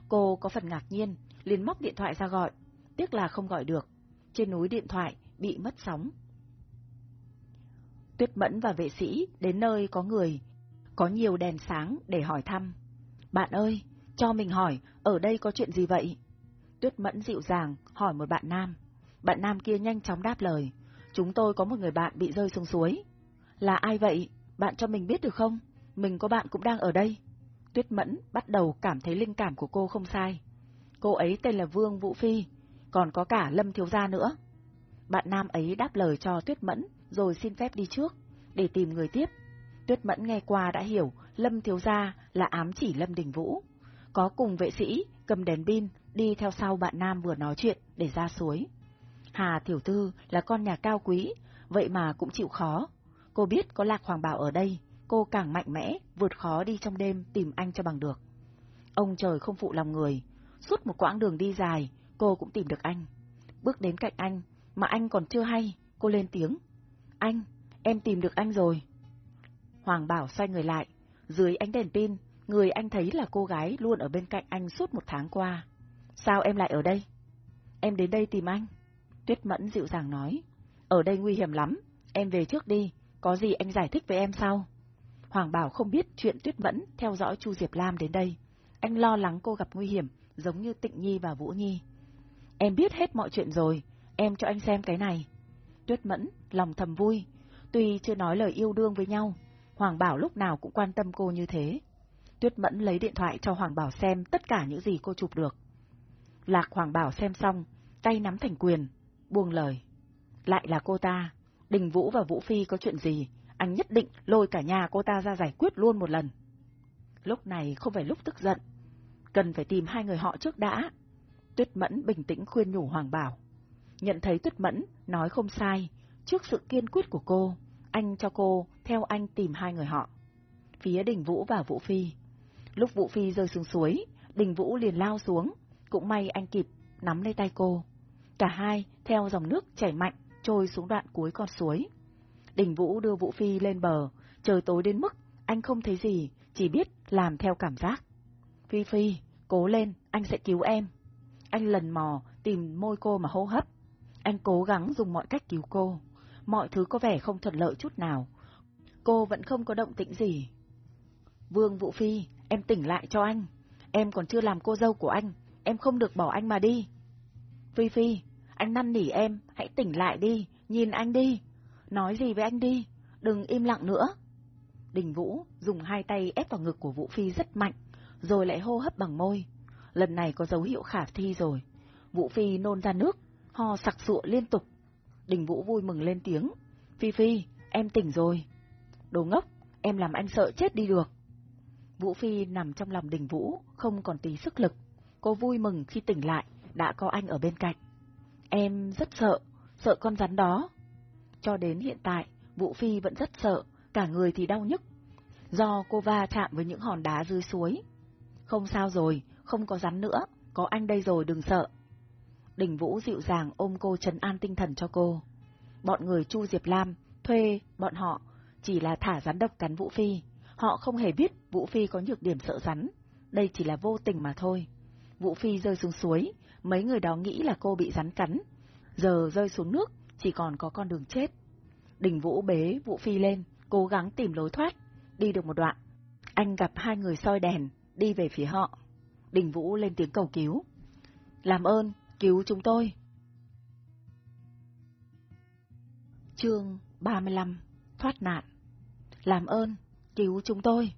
Cô có phần ngạc nhiên, liền móc điện thoại ra gọi. Tiếc là không gọi được. Trên núi điện thoại bị mất sóng. Tuyết Mẫn và vệ sĩ đến nơi có người, có nhiều đèn sáng để hỏi thăm. Bạn ơi, cho mình hỏi, ở đây có chuyện gì vậy? Tuyết Mẫn dịu dàng hỏi một bạn nam. Bạn nam kia nhanh chóng đáp lời. Chúng tôi có một người bạn bị rơi xuống suối. Là ai vậy? Bạn cho mình biết được không? Mình có bạn cũng đang ở đây. Tuyết Mẫn bắt đầu cảm thấy linh cảm của cô không sai. Cô ấy tên là Vương Vũ Phi, còn có cả Lâm Thiếu Gia nữa. Bạn nam ấy đáp lời cho Tuyết Mẫn, rồi xin phép đi trước, để tìm người tiếp. Tuyết Mẫn nghe qua đã hiểu Lâm Thiếu Gia là ám chỉ Lâm Đình Vũ. Có cùng vệ sĩ, cầm đèn pin, đi theo sau bạn nam vừa nói chuyện để ra suối. Hà Tiểu Thư là con nhà cao quý, vậy mà cũng chịu khó. Cô biết có Lạc Hoàng Bảo ở đây, cô càng mạnh mẽ, vượt khó đi trong đêm tìm anh cho bằng được. Ông trời không phụ lòng người, suốt một quãng đường đi dài, cô cũng tìm được anh. Bước đến cạnh anh, mà anh còn chưa hay, cô lên tiếng. Anh, em tìm được anh rồi. Hoàng Bảo xoay người lại, dưới ánh đèn pin, người anh thấy là cô gái luôn ở bên cạnh anh suốt một tháng qua. Sao em lại ở đây? Em đến đây tìm anh. Tuyết Mẫn dịu dàng nói. Ở đây nguy hiểm lắm, em về trước đi, có gì anh giải thích với em sau. Hoàng Bảo không biết chuyện Tuyết Mẫn theo dõi Chu Diệp Lam đến đây. Anh lo lắng cô gặp nguy hiểm, giống như Tịnh Nhi và Vũ Nhi. Em biết hết mọi chuyện rồi, em cho anh xem cái này. Tuyết Mẫn, lòng thầm vui. Tuy chưa nói lời yêu đương với nhau, Hoàng Bảo lúc nào cũng quan tâm cô như thế. Tuyết Mẫn lấy điện thoại cho Hoàng Bảo xem tất cả những gì cô chụp được. Lạc Hoàng Bảo xem xong, tay nắm thành quyền, buông lời. Lại là cô ta, Đình Vũ và Vũ Phi có chuyện gì, anh nhất định lôi cả nhà cô ta ra giải quyết luôn một lần. Lúc này không phải lúc tức giận, cần phải tìm hai người họ trước đã. Tuyết Mẫn bình tĩnh khuyên nhủ Hoàng Bảo. Nhận thấy Tuyết Mẫn nói không sai, trước sự kiên quyết của cô, anh cho cô theo anh tìm hai người họ. Phía Đình Vũ và Vũ Phi. Lúc Vũ Phi rơi xuống suối, Đình Vũ liền lao xuống, cũng may anh kịp nắm lấy tay cô. Cả hai theo dòng nước chảy mạnh trôi xuống đoạn cuối con suối. Đình Vũ đưa Vũ Phi lên bờ, trời tối đến mức anh không thấy gì, chỉ biết làm theo cảm giác. Phi Phi, cố lên, anh sẽ cứu em. Anh lần mò tìm môi cô mà hô hấp. Anh cố gắng dùng mọi cách cứu cô. Mọi thứ có vẻ không thuận lợi chút nào. Cô vẫn không có động tĩnh gì. Vương Vũ Phi, em tỉnh lại cho anh. Em còn chưa làm cô dâu của anh, em không được bỏ anh mà đi. Phi Phi, anh năn nỉ em, hãy tỉnh lại đi, nhìn anh đi. Nói gì với anh đi, đừng im lặng nữa. Đình Vũ dùng hai tay ép vào ngực của Vũ Phi rất mạnh, rồi lại hô hấp bằng môi. Lần này có dấu hiệu khả thi rồi. Vũ Phi nôn ra nước, ho sặc sụa liên tục. Đình Vũ vui mừng lên tiếng. Phi Phi, em tỉnh rồi. Đồ ngốc, em làm anh sợ chết đi được. Vũ Phi nằm trong lòng Đình Vũ, không còn tí sức lực. Cô vui mừng khi tỉnh lại, đã có anh ở bên cạnh. Em rất sợ, sợ con rắn đó. Cho đến hiện tại, Vũ Phi vẫn rất sợ, cả người thì đau nhức. Do cô va chạm với những hòn đá dưới suối. Không sao rồi, không có rắn nữa, có anh đây rồi đừng sợ. Đình Vũ dịu dàng ôm cô trấn an tinh thần cho cô. Bọn người Chu Diệp Lam thuê bọn họ chỉ là thả rắn độc cắn Vũ Phi. Họ không hề biết Vũ Phi có nhược điểm sợ rắn. Đây chỉ là vô tình mà thôi. Vũ Phi rơi xuống suối, mấy người đó nghĩ là cô bị rắn cắn. Giờ rơi xuống nước, chỉ còn có con đường chết. Đình Vũ bế Vũ Phi lên, cố gắng tìm lối thoát. Đi được một đoạn, anh gặp hai người soi đèn, đi về phía họ. Đình Vũ lên tiếng cầu cứu. Làm ơn, cứu chúng tôi. Chương 35 Thoát nạn Làm ơn, cứu chúng tôi.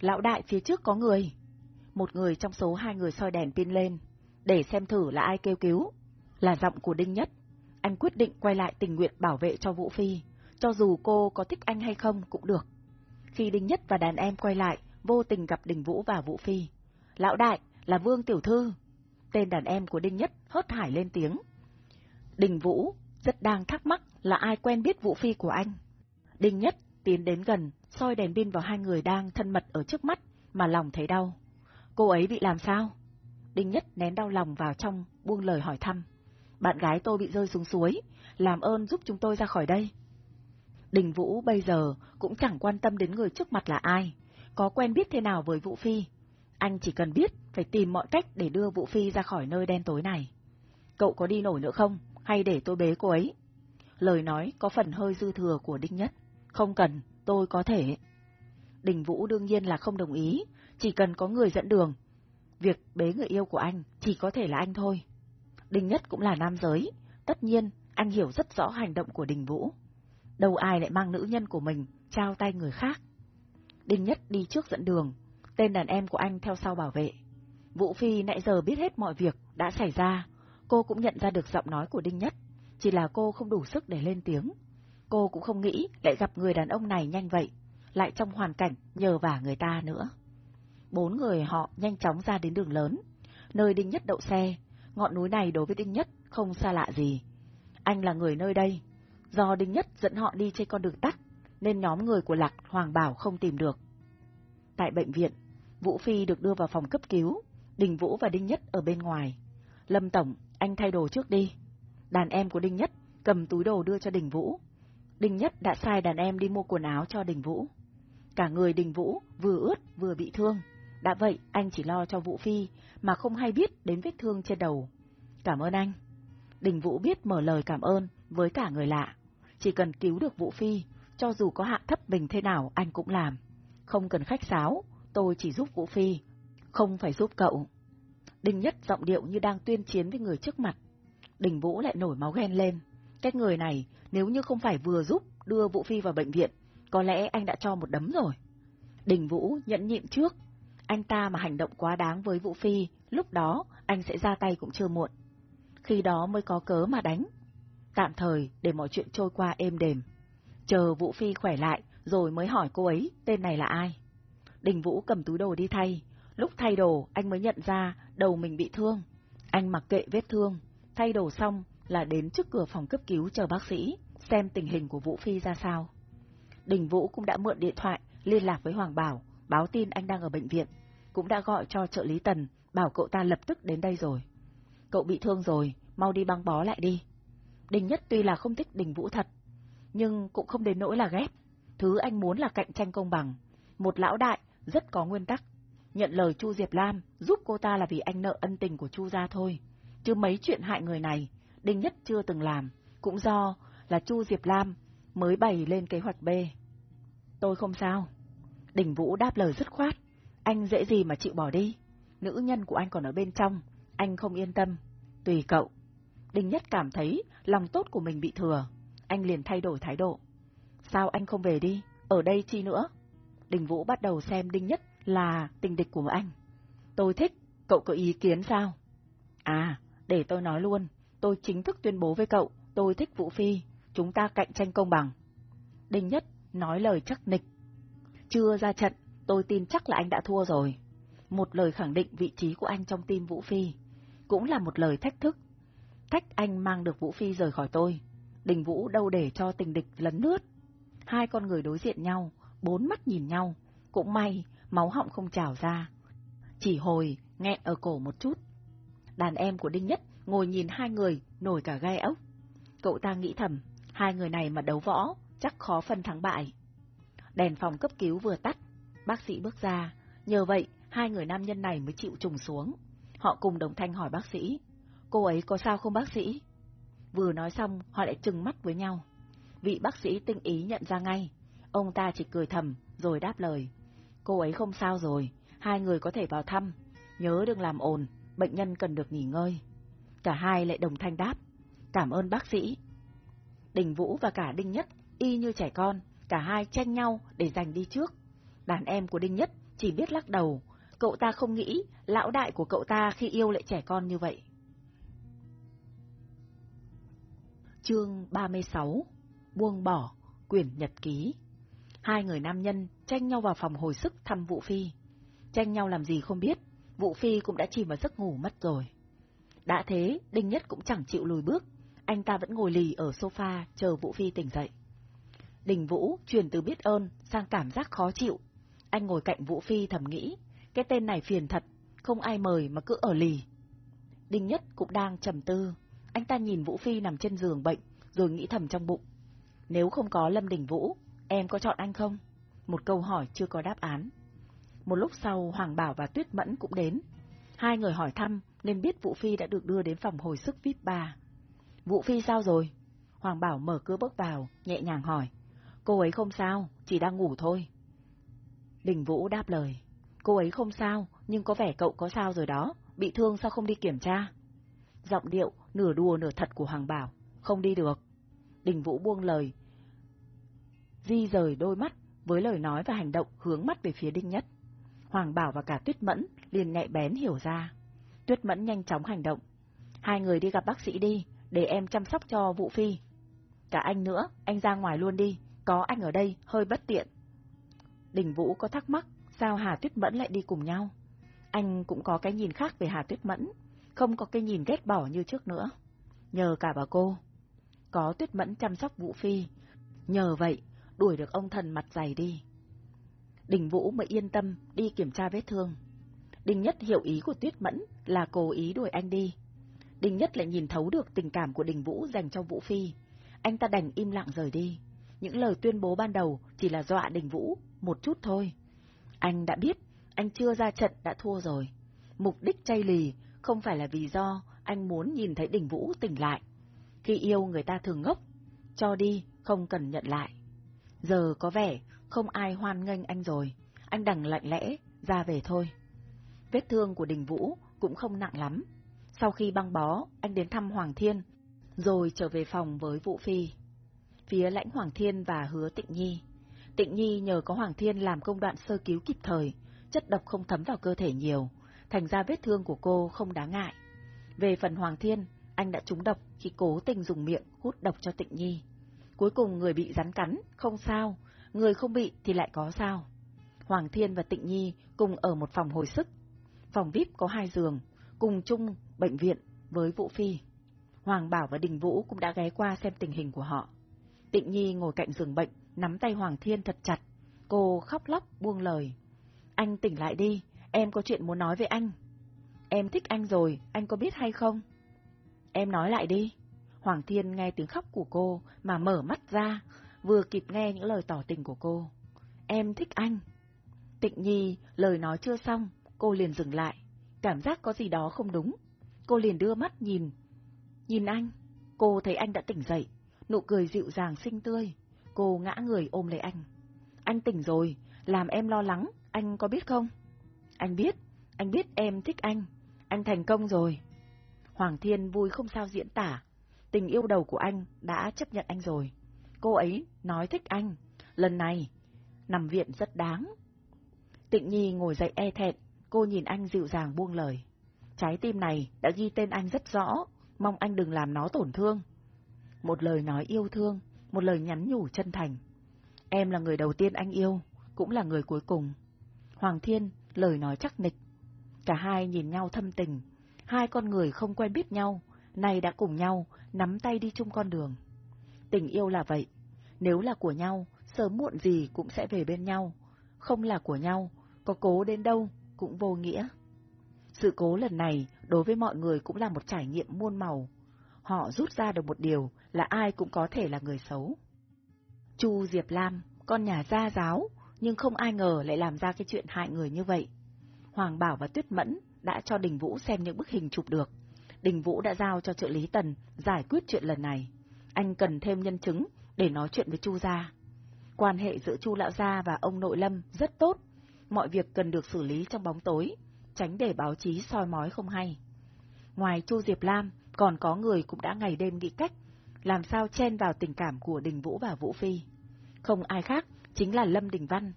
Lão đại phía trước có người. Một người trong số hai người soi đèn pin lên, để xem thử là ai kêu cứu. Là giọng của Đinh Nhất. Anh quyết định quay lại tình nguyện bảo vệ cho Vũ Phi, cho dù cô có thích anh hay không cũng được. Khi Đinh Nhất và đàn em quay lại, vô tình gặp Đình Vũ và Vũ Phi. Lão đại, là Vương Tiểu Thư. Tên đàn em của Đinh Nhất hớt hải lên tiếng. Đình Vũ rất đang thắc mắc là ai quen biết Vũ Phi của anh. Đinh Nhất tiến đến gần, soi đèn pin vào hai người đang thân mật ở trước mắt, mà lòng thấy đau. Cô ấy bị làm sao? Đinh Nhất nén đau lòng vào trong, buông lời hỏi thăm. Bạn gái tôi bị rơi xuống suối, làm ơn giúp chúng tôi ra khỏi đây. Đình Vũ bây giờ cũng chẳng quan tâm đến người trước mặt là ai, có quen biết thế nào với Vũ Phi. Anh chỉ cần biết phải tìm mọi cách để đưa Vũ Phi ra khỏi nơi đen tối này. Cậu có đi nổi nữa không, hay để tôi bế cô ấy? Lời nói có phần hơi dư thừa của Đinh Nhất. Không cần, tôi có thể. Đình Vũ đương nhiên là không đồng ý, chỉ cần có người dẫn đường. Việc bế người yêu của anh chỉ có thể là anh thôi. Đình Nhất cũng là nam giới, tất nhiên anh hiểu rất rõ hành động của Đình Vũ. Đâu ai lại mang nữ nhân của mình trao tay người khác. đình Nhất đi trước dẫn đường, tên đàn em của anh theo sau bảo vệ. Vũ Phi nãy giờ biết hết mọi việc đã xảy ra, cô cũng nhận ra được giọng nói của Đinh Nhất, chỉ là cô không đủ sức để lên tiếng. Cô cũng không nghĩ lại gặp người đàn ông này nhanh vậy, lại trong hoàn cảnh nhờ vả người ta nữa. Bốn người họ nhanh chóng ra đến đường lớn, nơi Đinh Nhất đậu xe, ngọn núi này đối với Đinh Nhất không xa lạ gì. Anh là người nơi đây, do Đinh Nhất dẫn họ đi trên con đường tắt, nên nhóm người của Lạc Hoàng Bảo không tìm được. Tại bệnh viện, Vũ Phi được đưa vào phòng cấp cứu, Đình Vũ và Đinh Nhất ở bên ngoài. Lâm Tổng, anh thay đồ trước đi. Đàn em của Đinh Nhất cầm túi đồ đưa cho Đình Vũ. Đinh Nhất đã sai đàn em đi mua quần áo cho Đình Vũ. Cả người Đình Vũ vừa ướt vừa bị thương. Đã vậy, anh chỉ lo cho Vũ Phi, mà không hay biết đến vết thương trên đầu. Cảm ơn anh. Đình Vũ biết mở lời cảm ơn với cả người lạ. Chỉ cần cứu được Vũ Phi, cho dù có hạ thấp mình thế nào anh cũng làm. Không cần khách sáo, tôi chỉ giúp Vũ Phi, không phải giúp cậu. Đình Nhất giọng điệu như đang tuyên chiến với người trước mặt. Đình Vũ lại nổi máu ghen lên. Cái người này, nếu như không phải vừa giúp đưa Vũ Phi vào bệnh viện, có lẽ anh đã cho một đấm rồi. Đình Vũ nhẫn nhịn trước. Anh ta mà hành động quá đáng với Vũ Phi, lúc đó anh sẽ ra tay cũng chưa muộn. Khi đó mới có cớ mà đánh. Tạm thời để mọi chuyện trôi qua êm đềm. Chờ Vũ Phi khỏe lại, rồi mới hỏi cô ấy tên này là ai. Đình Vũ cầm túi đồ đi thay. Lúc thay đồ, anh mới nhận ra đầu mình bị thương. Anh mặc kệ vết thương. Thay đồ xong là đến trước cửa phòng cấp cứu chờ bác sĩ, xem tình hình của Vũ Phi ra sao. Đình Vũ cũng đã mượn điện thoại liên lạc với Hoàng Bảo, báo tin anh đang ở bệnh viện. Cũng đã gọi cho trợ lý Tần, bảo cậu ta lập tức đến đây rồi. Cậu bị thương rồi, mau đi băng bó lại đi. Đình Nhất tuy là không thích Đình Vũ thật, nhưng cũng không đến nỗi là ghét. Thứ anh muốn là cạnh tranh công bằng. Một lão đại rất có nguyên tắc. Nhận lời Chu Diệp Lam giúp cô ta là vì anh nợ ân tình của Chu gia thôi. Chứ mấy chuyện hại người này, Đinh Nhất chưa từng làm, cũng do là Chu Diệp Lam mới bày lên kế hoạch B. Tôi không sao. Đình Vũ đáp lời dứt khoát. Anh dễ gì mà chịu bỏ đi. Nữ nhân của anh còn ở bên trong, anh không yên tâm. Tùy cậu. Đinh Nhất cảm thấy lòng tốt của mình bị thừa. Anh liền thay đổi thái độ. Sao anh không về đi? Ở đây chi nữa? Đình Vũ bắt đầu xem Đinh Nhất là tình địch của anh. Tôi thích, cậu có ý kiến sao? À, để tôi nói luôn, tôi chính thức tuyên bố với cậu, tôi thích Vũ Phi, chúng ta cạnh tranh công bằng. Đinh Nhất nói lời chắc nịch. Chưa ra trận, tôi tin chắc là anh đã thua rồi. Một lời khẳng định vị trí của anh trong tim Vũ Phi, cũng là một lời thách thức. Thách anh mang được Vũ Phi rời khỏi tôi. Đình Vũ đâu để cho tình địch lấn lướt. Hai con người đối diện nhau, bốn mắt nhìn nhau, cũng may máu họng không trào ra. Chỉ hồi, nghẹn ở cổ một chút. Đàn em của Đinh Nhất ngồi nhìn hai người nổi cả gai ốc. Cậu ta nghĩ thầm, hai người này mà đấu võ, chắc khó phân thắng bại. Đèn phòng cấp cứu vừa tắt, bác sĩ bước ra, nhờ vậy hai người nam nhân này mới chịu trùng xuống. Họ cùng đồng thanh hỏi bác sĩ, cô ấy có sao không bác sĩ? Vừa nói xong, họ lại trừng mắt với nhau. Vị bác sĩ tinh ý nhận ra ngay, ông ta chỉ cười thầm, rồi đáp lời. Cô ấy không sao rồi, hai người có thể vào thăm, nhớ đừng làm ồn, bệnh nhân cần được nghỉ ngơi. Cả hai lại đồng thanh đáp, cảm ơn bác sĩ. Đình Vũ và cả Đinh Nhất, y như trẻ con, cả hai tranh nhau để giành đi trước. Đàn em của Đinh Nhất chỉ biết lắc đầu, cậu ta không nghĩ lão đại của cậu ta khi yêu lại trẻ con như vậy. Chương 36 Buông bỏ, quyển nhật ký Hai người nam nhân tranh nhau vào phòng hồi sức thăm Vũ Phi. Tranh nhau làm gì không biết, Vũ Phi cũng đã chìm vào giấc ngủ mất rồi. Đã thế, Đinh Nhất cũng chẳng chịu lùi bước, anh ta vẫn ngồi lì ở sofa chờ Vũ Phi tỉnh dậy. Đình Vũ chuyển từ biết ơn sang cảm giác khó chịu. Anh ngồi cạnh Vũ Phi thầm nghĩ, cái tên này phiền thật, không ai mời mà cứ ở lì. Đinh Nhất cũng đang trầm tư, anh ta nhìn Vũ Phi nằm trên giường bệnh, rồi nghĩ thầm trong bụng. Nếu không có Lâm Đình Vũ, em có chọn anh không? Một câu hỏi chưa có đáp án. Một lúc sau Hoàng Bảo và Tuyết Mẫn cũng đến. Hai người hỏi thăm nên biết Vũ Phi đã được đưa đến phòng hồi sức VIP 3. Vũ Phi sao rồi? Hoàng Bảo mở cửa bước vào, nhẹ nhàng hỏi. Cô ấy không sao, chỉ đang ngủ thôi. Đình Vũ đáp lời. Cô ấy không sao, nhưng có vẻ cậu có sao rồi đó, bị thương sao không đi kiểm tra? Giọng điệu, nửa đùa nửa thật của Hoàng Bảo, không đi được. Đình Vũ buông lời, di rời đôi mắt với lời nói và hành động hướng mắt về phía Đinh Nhất. Hoàng Bảo và cả Tuyết Mẫn liền nhạy bén hiểu ra. Tuyết Mẫn nhanh chóng hành động. Hai người đi gặp bác sĩ đi, để em chăm sóc cho Vũ Phi. Cả anh nữa, anh ra ngoài luôn đi, có anh ở đây hơi bất tiện. Đình Vũ có thắc mắc, sao Hà Tuyết Mẫn lại đi cùng nhau? Anh cũng có cái nhìn khác về Hà Tuyết Mẫn, không có cái nhìn ghét bỏ như trước nữa. Nhờ cả bà cô. Có Tuyết Mẫn chăm sóc Vũ Phi, nhờ vậy đuổi được ông thần mặt dày đi. Đình Vũ mới yên tâm đi kiểm tra vết thương. Đình Nhất hiểu ý của Tuyết Mẫn là cố ý đuổi anh đi. Đình Nhất lại nhìn thấu được tình cảm của Đình Vũ dành cho Vũ Phi. Anh ta đành im lặng rời đi. Những lời tuyên bố ban đầu chỉ là dọa Đình Vũ, một chút thôi. Anh đã biết, anh chưa ra trận đã thua rồi. Mục đích chay lì không phải là vì do anh muốn nhìn thấy Đình Vũ tỉnh lại. Khi yêu người ta thường ngốc, cho đi, không cần nhận lại. Giờ có vẻ không ai hoan nghênh anh rồi, anh đành lạnh lẽ, ra về thôi. Vết thương của Đình Vũ cũng không nặng lắm. Sau khi băng bó, anh đến thăm Hoàng Thiên, rồi trở về phòng với Vũ Phi. Phía lãnh Hoàng Thiên và hứa Tịnh Nhi. Tịnh Nhi nhờ có Hoàng Thiên làm công đoạn sơ cứu kịp thời, chất độc không thấm vào cơ thể nhiều, thành ra vết thương của cô không đáng ngại. Về phần Hoàng Thiên, anh đã trúng độc khi cố tình dùng miệng hút độc cho Tịnh Nhi. Cuối cùng người bị rắn cắn, không sao, người không bị thì lại có sao. Hoàng Thiên và Tịnh Nhi cùng ở một phòng hồi sức. Phòng VIP có hai giường, cùng chung bệnh viện với Vũ Phi. Hoàng Bảo và Đình Vũ cũng đã ghé qua xem tình hình của họ. Tịnh Nhi ngồi cạnh giường bệnh, nắm tay Hoàng Thiên thật chặt. Cô khóc lóc buông lời. Anh tỉnh lại đi, em có chuyện muốn nói với anh. Em thích anh rồi, anh có biết hay không? Em nói lại đi. Hoàng Thiên nghe tiếng khóc của cô mà mở mắt ra, vừa kịp nghe những lời tỏ tình của cô. Em thích anh. Tịnh Nhi, lời nói chưa xong, cô liền dừng lại. Cảm giác có gì đó không đúng. Cô liền đưa mắt nhìn. Nhìn anh. Cô thấy anh đã tỉnh dậy, nụ cười dịu dàng xinh tươi. Cô ngã người ôm lấy anh. Anh tỉnh rồi, làm em lo lắng, anh có biết không? Anh biết, anh biết em thích anh. Anh thành công rồi. Hoàng Thiên vui không sao diễn tả. Tình yêu đầu của anh đã chấp nhận anh rồi. Cô ấy nói thích anh. Lần này, nằm viện rất đáng. Tịnh Nhi ngồi dậy e thẹn, cô nhìn anh dịu dàng buông lời. Trái tim này đã ghi tên anh rất rõ, mong anh đừng làm nó tổn thương. Một lời nói yêu thương, một lời nhắn nhủ chân thành. Em là người đầu tiên anh yêu, cũng là người cuối cùng. Hoàng Thiên, lời nói chắc nịch. Cả hai nhìn nhau thâm tình, hai con người không quen biết nhau, nay đã cùng nhau, nắm tay đi chung con đường. Tình yêu là vậy, nếu là của nhau, sớm muộn gì cũng sẽ về bên nhau, không là của nhau, có cố đến đâu cũng vô nghĩa. Sự cố lần này đối với mọi người cũng là một trải nghiệm muôn màu. Họ rút ra được một điều là ai cũng có thể là người xấu. Chu Diệp Lam, con nhà gia giáo, nhưng không ai ngờ lại làm ra cái chuyện hại người như vậy. Hoàng Bảo và Tuyết Mẫn đã cho Đình Vũ xem những bức hình chụp được. Đình Vũ đã giao cho trợ lý Tần giải quyết chuyện lần này. Anh cần thêm nhân chứng để nói chuyện với Chu gia. Quan hệ giữa Chu lão gia và ông nội Lâm rất tốt, mọi việc cần được xử lý trong bóng tối, tránh để báo chí soi mói không hay. Ngoài Chu Diệp Lam, còn có người cũng đã ngày đêm nghĩ cách làm sao chen vào tình cảm của Đình Vũ và Vũ Phi. Không ai khác, chính là Lâm Đình Văn.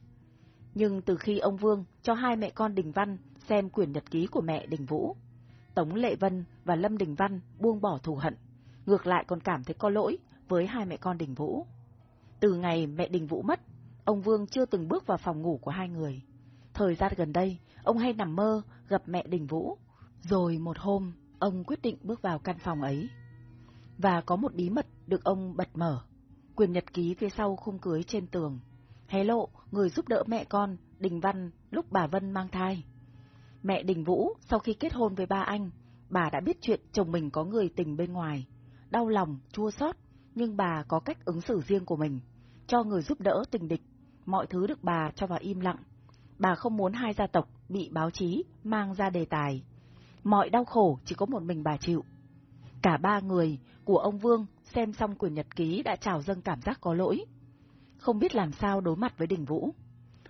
Nhưng từ khi ông Vương cho hai mẹ con Đình Văn xem quyển nhật ký của mẹ Đình Vũ, Tống Lệ Vân và Lâm Đình Văn buông bỏ thù hận, ngược lại còn cảm thấy có lỗi với hai mẹ con Đình Vũ. Từ ngày mẹ Đình Vũ mất, ông Vương chưa từng bước vào phòng ngủ của hai người. Thời gian gần đây, ông hay nằm mơ gặp mẹ Đình Vũ, rồi một hôm, ông quyết định bước vào căn phòng ấy. Và có một bí mật được ông bật mở, quyền nhật ký phía sau khung cưới trên tường, hé lộ người giúp đỡ mẹ con, Đình Văn, lúc bà Vân mang thai. Mẹ Đình Vũ, sau khi kết hôn với ba anh, bà đã biết chuyện chồng mình có người tình bên ngoài. Đau lòng, chua xót, nhưng bà có cách ứng xử riêng của mình, cho người giúp đỡ tình địch, mọi thứ được bà cho vào im lặng. Bà không muốn hai gia tộc bị báo chí mang ra đề tài. Mọi đau khổ chỉ có một mình bà chịu. Cả ba người của ông Vương xem xong quyển nhật ký đã trào dâng cảm giác có lỗi. Không biết làm sao đối mặt với Đình Vũ.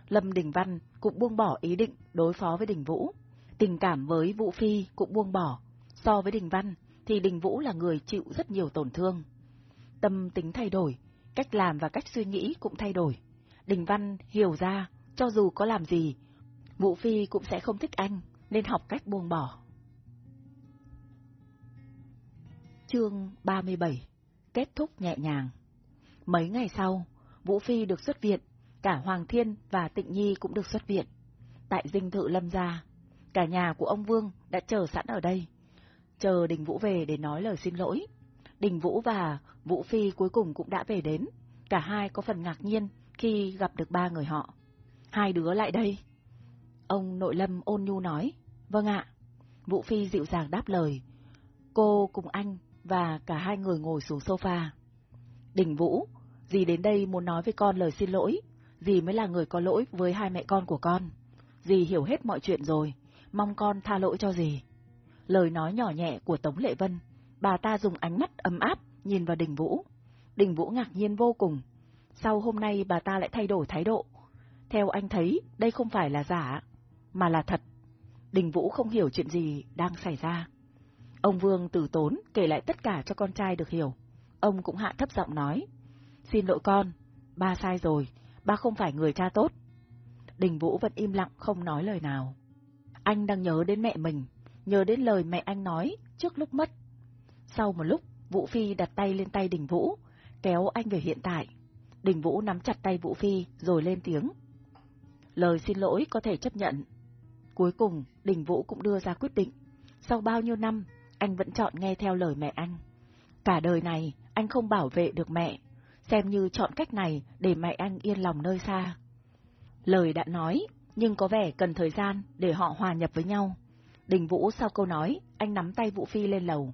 Lâm Đình Văn cũng buông bỏ ý định đối phó với Đình Vũ. Tình cảm với Vũ Phi cũng buông bỏ. So với Đình Văn thì Đình Vũ là người chịu rất nhiều tổn thương. Tâm tính thay đổi, cách làm và cách suy nghĩ cũng thay đổi. Đình Văn hiểu ra, cho dù có làm gì, Vũ Phi cũng sẽ không thích anh, nên học cách buông bỏ. Chương 37 Kết thúc nhẹ nhàng Mấy ngày sau, Vũ Phi được xuất viện, cả Hoàng Thiên và Tịnh Nhi cũng được xuất viện. Tại dinh thự lâm gia, cả nhà của ông Vương đã chờ sẵn ở đây, chờ Đình Vũ về để nói lời xin lỗi. Đình Vũ và Vũ Phi cuối cùng cũng đã về đến, cả hai có phần ngạc nhiên khi gặp được ba người họ. Hai đứa lại đây. Ông nội lâm ôn nhu nói, vâng ạ. Vũ Phi dịu dàng đáp lời. Cô cùng anh và cả hai người ngồi xuống sofa. Đình Vũ, dì đến đây muốn nói với con lời xin lỗi, dì mới là người có lỗi với hai mẹ con của con. Dì hiểu hết mọi chuyện rồi, mong con tha lỗi cho dì. Lời nói nhỏ nhẹ của Tống Lệ Vân, bà ta dùng ánh mắt ấm áp nhìn vào Đình Vũ. Đình Vũ ngạc nhiên vô cùng. Sau hôm nay bà ta lại thay đổi thái độ. Theo anh thấy, đây không phải là giả, mà là thật. Đình Vũ không hiểu chuyện gì đang xảy ra. Ông Vương tử tốn kể lại tất cả cho con trai được hiểu. Ông cũng hạ thấp giọng nói. Xin lỗi con, ba sai rồi, ba không phải người cha tốt. Đình Vũ vẫn im lặng không nói lời nào. Anh đang nhớ đến mẹ mình, nhớ đến lời mẹ anh nói trước lúc mất. Sau một lúc, Vũ Phi đặt tay lên tay Đình Vũ, kéo anh về hiện tại. Đình Vũ nắm chặt tay Vũ Phi rồi lên tiếng. Lời xin lỗi có thể chấp nhận. Cuối cùng, Đình Vũ cũng đưa ra quyết định. Sau bao nhiêu năm, anh vẫn chọn nghe theo lời mẹ anh. Cả đời này, anh không bảo vệ được mẹ, xem như chọn cách này để mẹ anh yên lòng nơi xa. Lời đã nói, nhưng có vẻ cần thời gian để họ hòa nhập với nhau. Đình Vũ sau câu nói, anh nắm tay Vũ Phi lên lầu.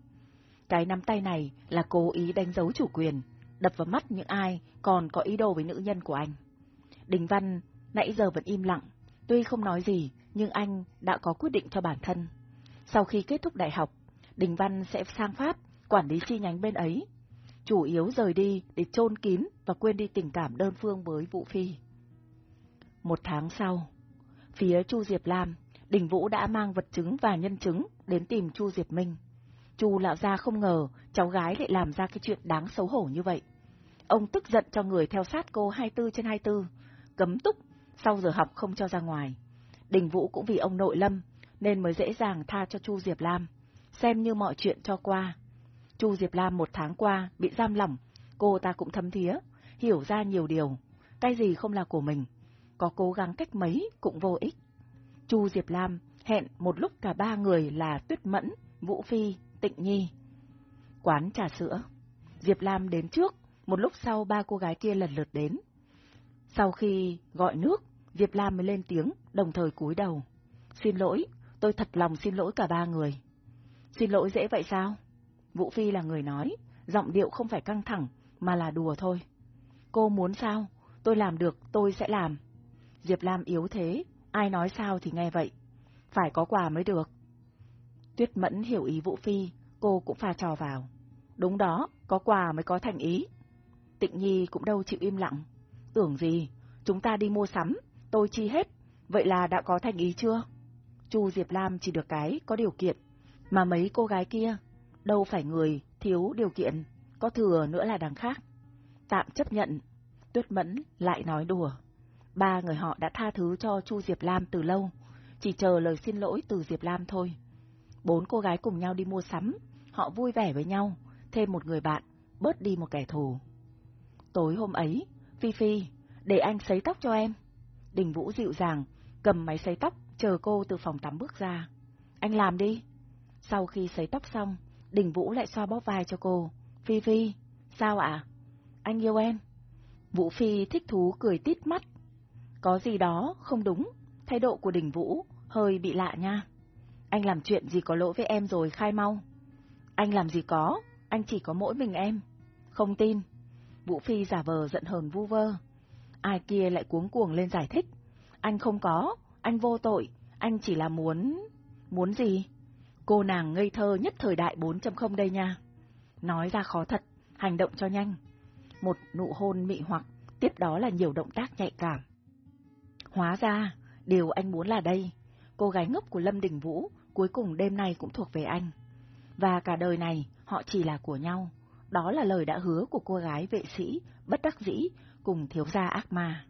Cái nắm tay này là cố ý đánh dấu chủ quyền, đập vào mắt những ai còn có ý đồ với nữ nhân của anh. Đình Văn nãy giờ vẫn im lặng, tuy không nói gì, nhưng anh đã có quyết định cho bản thân. Sau khi kết thúc đại học, Đình Văn sẽ sang Pháp, quản lý chi nhánh bên ấy. Chủ yếu rời đi để chôn kín và quên đi tình cảm đơn phương với Vũ Phi. Một tháng sau, phía Chu Diệp Lam, Đình Vũ đã mang vật chứng và nhân chứng đến tìm Chu Diệp Minh. Chu lão gia không ngờ cháu gái lại làm ra cái chuyện đáng xấu hổ như vậy. Ông tức giận cho người theo sát cô 24 trên 24, cấm túc, sau giờ học không cho ra ngoài. Đình Vũ cũng vì ông nội lâm, nên mới dễ dàng tha cho Chu Diệp Lam, xem như mọi chuyện cho qua. Chu Diệp Lam một tháng qua bị giam lỏng, cô ta cũng thấm thía, hiểu ra nhiều điều, cái gì không là của mình, có cố gắng cách mấy cũng vô ích. Chu Diệp Lam hẹn một lúc cả ba người là Tuyết Mẫn, Vũ Phi, Tịnh Nhi. Quán trà sữa. Diệp Lam đến trước, một lúc sau ba cô gái kia lần lượt đến. Sau khi gọi nước, Diệp Lam mới lên tiếng, đồng thời cúi đầu. Xin lỗi, tôi thật lòng xin lỗi cả ba người. Xin lỗi dễ vậy sao? Vũ Phi là người nói, giọng điệu không phải căng thẳng, mà là đùa thôi. Cô muốn sao? Tôi làm được, tôi sẽ làm. Diệp Lam yếu thế, ai nói sao thì nghe vậy. Phải có quà mới được. Tuyết Mẫn hiểu ý Vũ Phi, cô cũng pha trò vào. Đúng đó, có quà mới có thành ý. Tịnh Nhi cũng đâu chịu im lặng. Tưởng gì, chúng ta đi mua sắm, tôi chi hết, vậy là đã có thành ý chưa? Chu Diệp Lam chỉ được cái có điều kiện, mà mấy cô gái kia, đâu phải người thiếu điều kiện, có thừa nữa là đằng khác. Tạm chấp nhận, Tuyết Mẫn lại nói đùa. Ba người họ đã tha thứ cho Chu Diệp Lam từ lâu, chỉ chờ lời xin lỗi từ Diệp Lam thôi. Bốn cô gái cùng nhau đi mua sắm, họ vui vẻ với nhau, thêm một người bạn, bớt đi một kẻ thù. Tối hôm ấy, Phi Phi, để anh sấy tóc cho em. Đình Vũ dịu dàng, cầm máy sấy tóc, chờ cô từ phòng tắm bước ra. Anh làm đi. Sau khi sấy tóc xong, Đình Vũ lại xoa bóp vai cho cô. Phi Phi, sao ạ? Anh yêu em. Vũ Phi thích thú cười tít mắt. Có gì đó không đúng, thái độ của Đình Vũ hơi bị lạ nha. Anh làm chuyện gì có lỗi với em rồi khai mau. Anh làm gì có, anh chỉ có mỗi mình em. Không tin. Vũ Phi giả vờ giận hờn vu vơ. Ai kia lại cuống cuồng lên giải thích. Anh không có, anh vô tội, anh chỉ là muốn... Muốn gì? Cô nàng ngây thơ nhất thời đại 4.0 đây nha. Nói ra khó thật, hành động cho nhanh. Một nụ hôn mị hoặc, tiếp đó là nhiều động tác nhạy cảm. Hóa ra, điều anh muốn là đây. Cô gái ngốc của Lâm Đình Vũ cuối cùng đêm nay cũng thuộc về anh. Và cả đời này, họ chỉ là của nhau. Đó là lời đã hứa của cô gái vệ sĩ, bất đắc dĩ, cùng thiếu gia ác ma.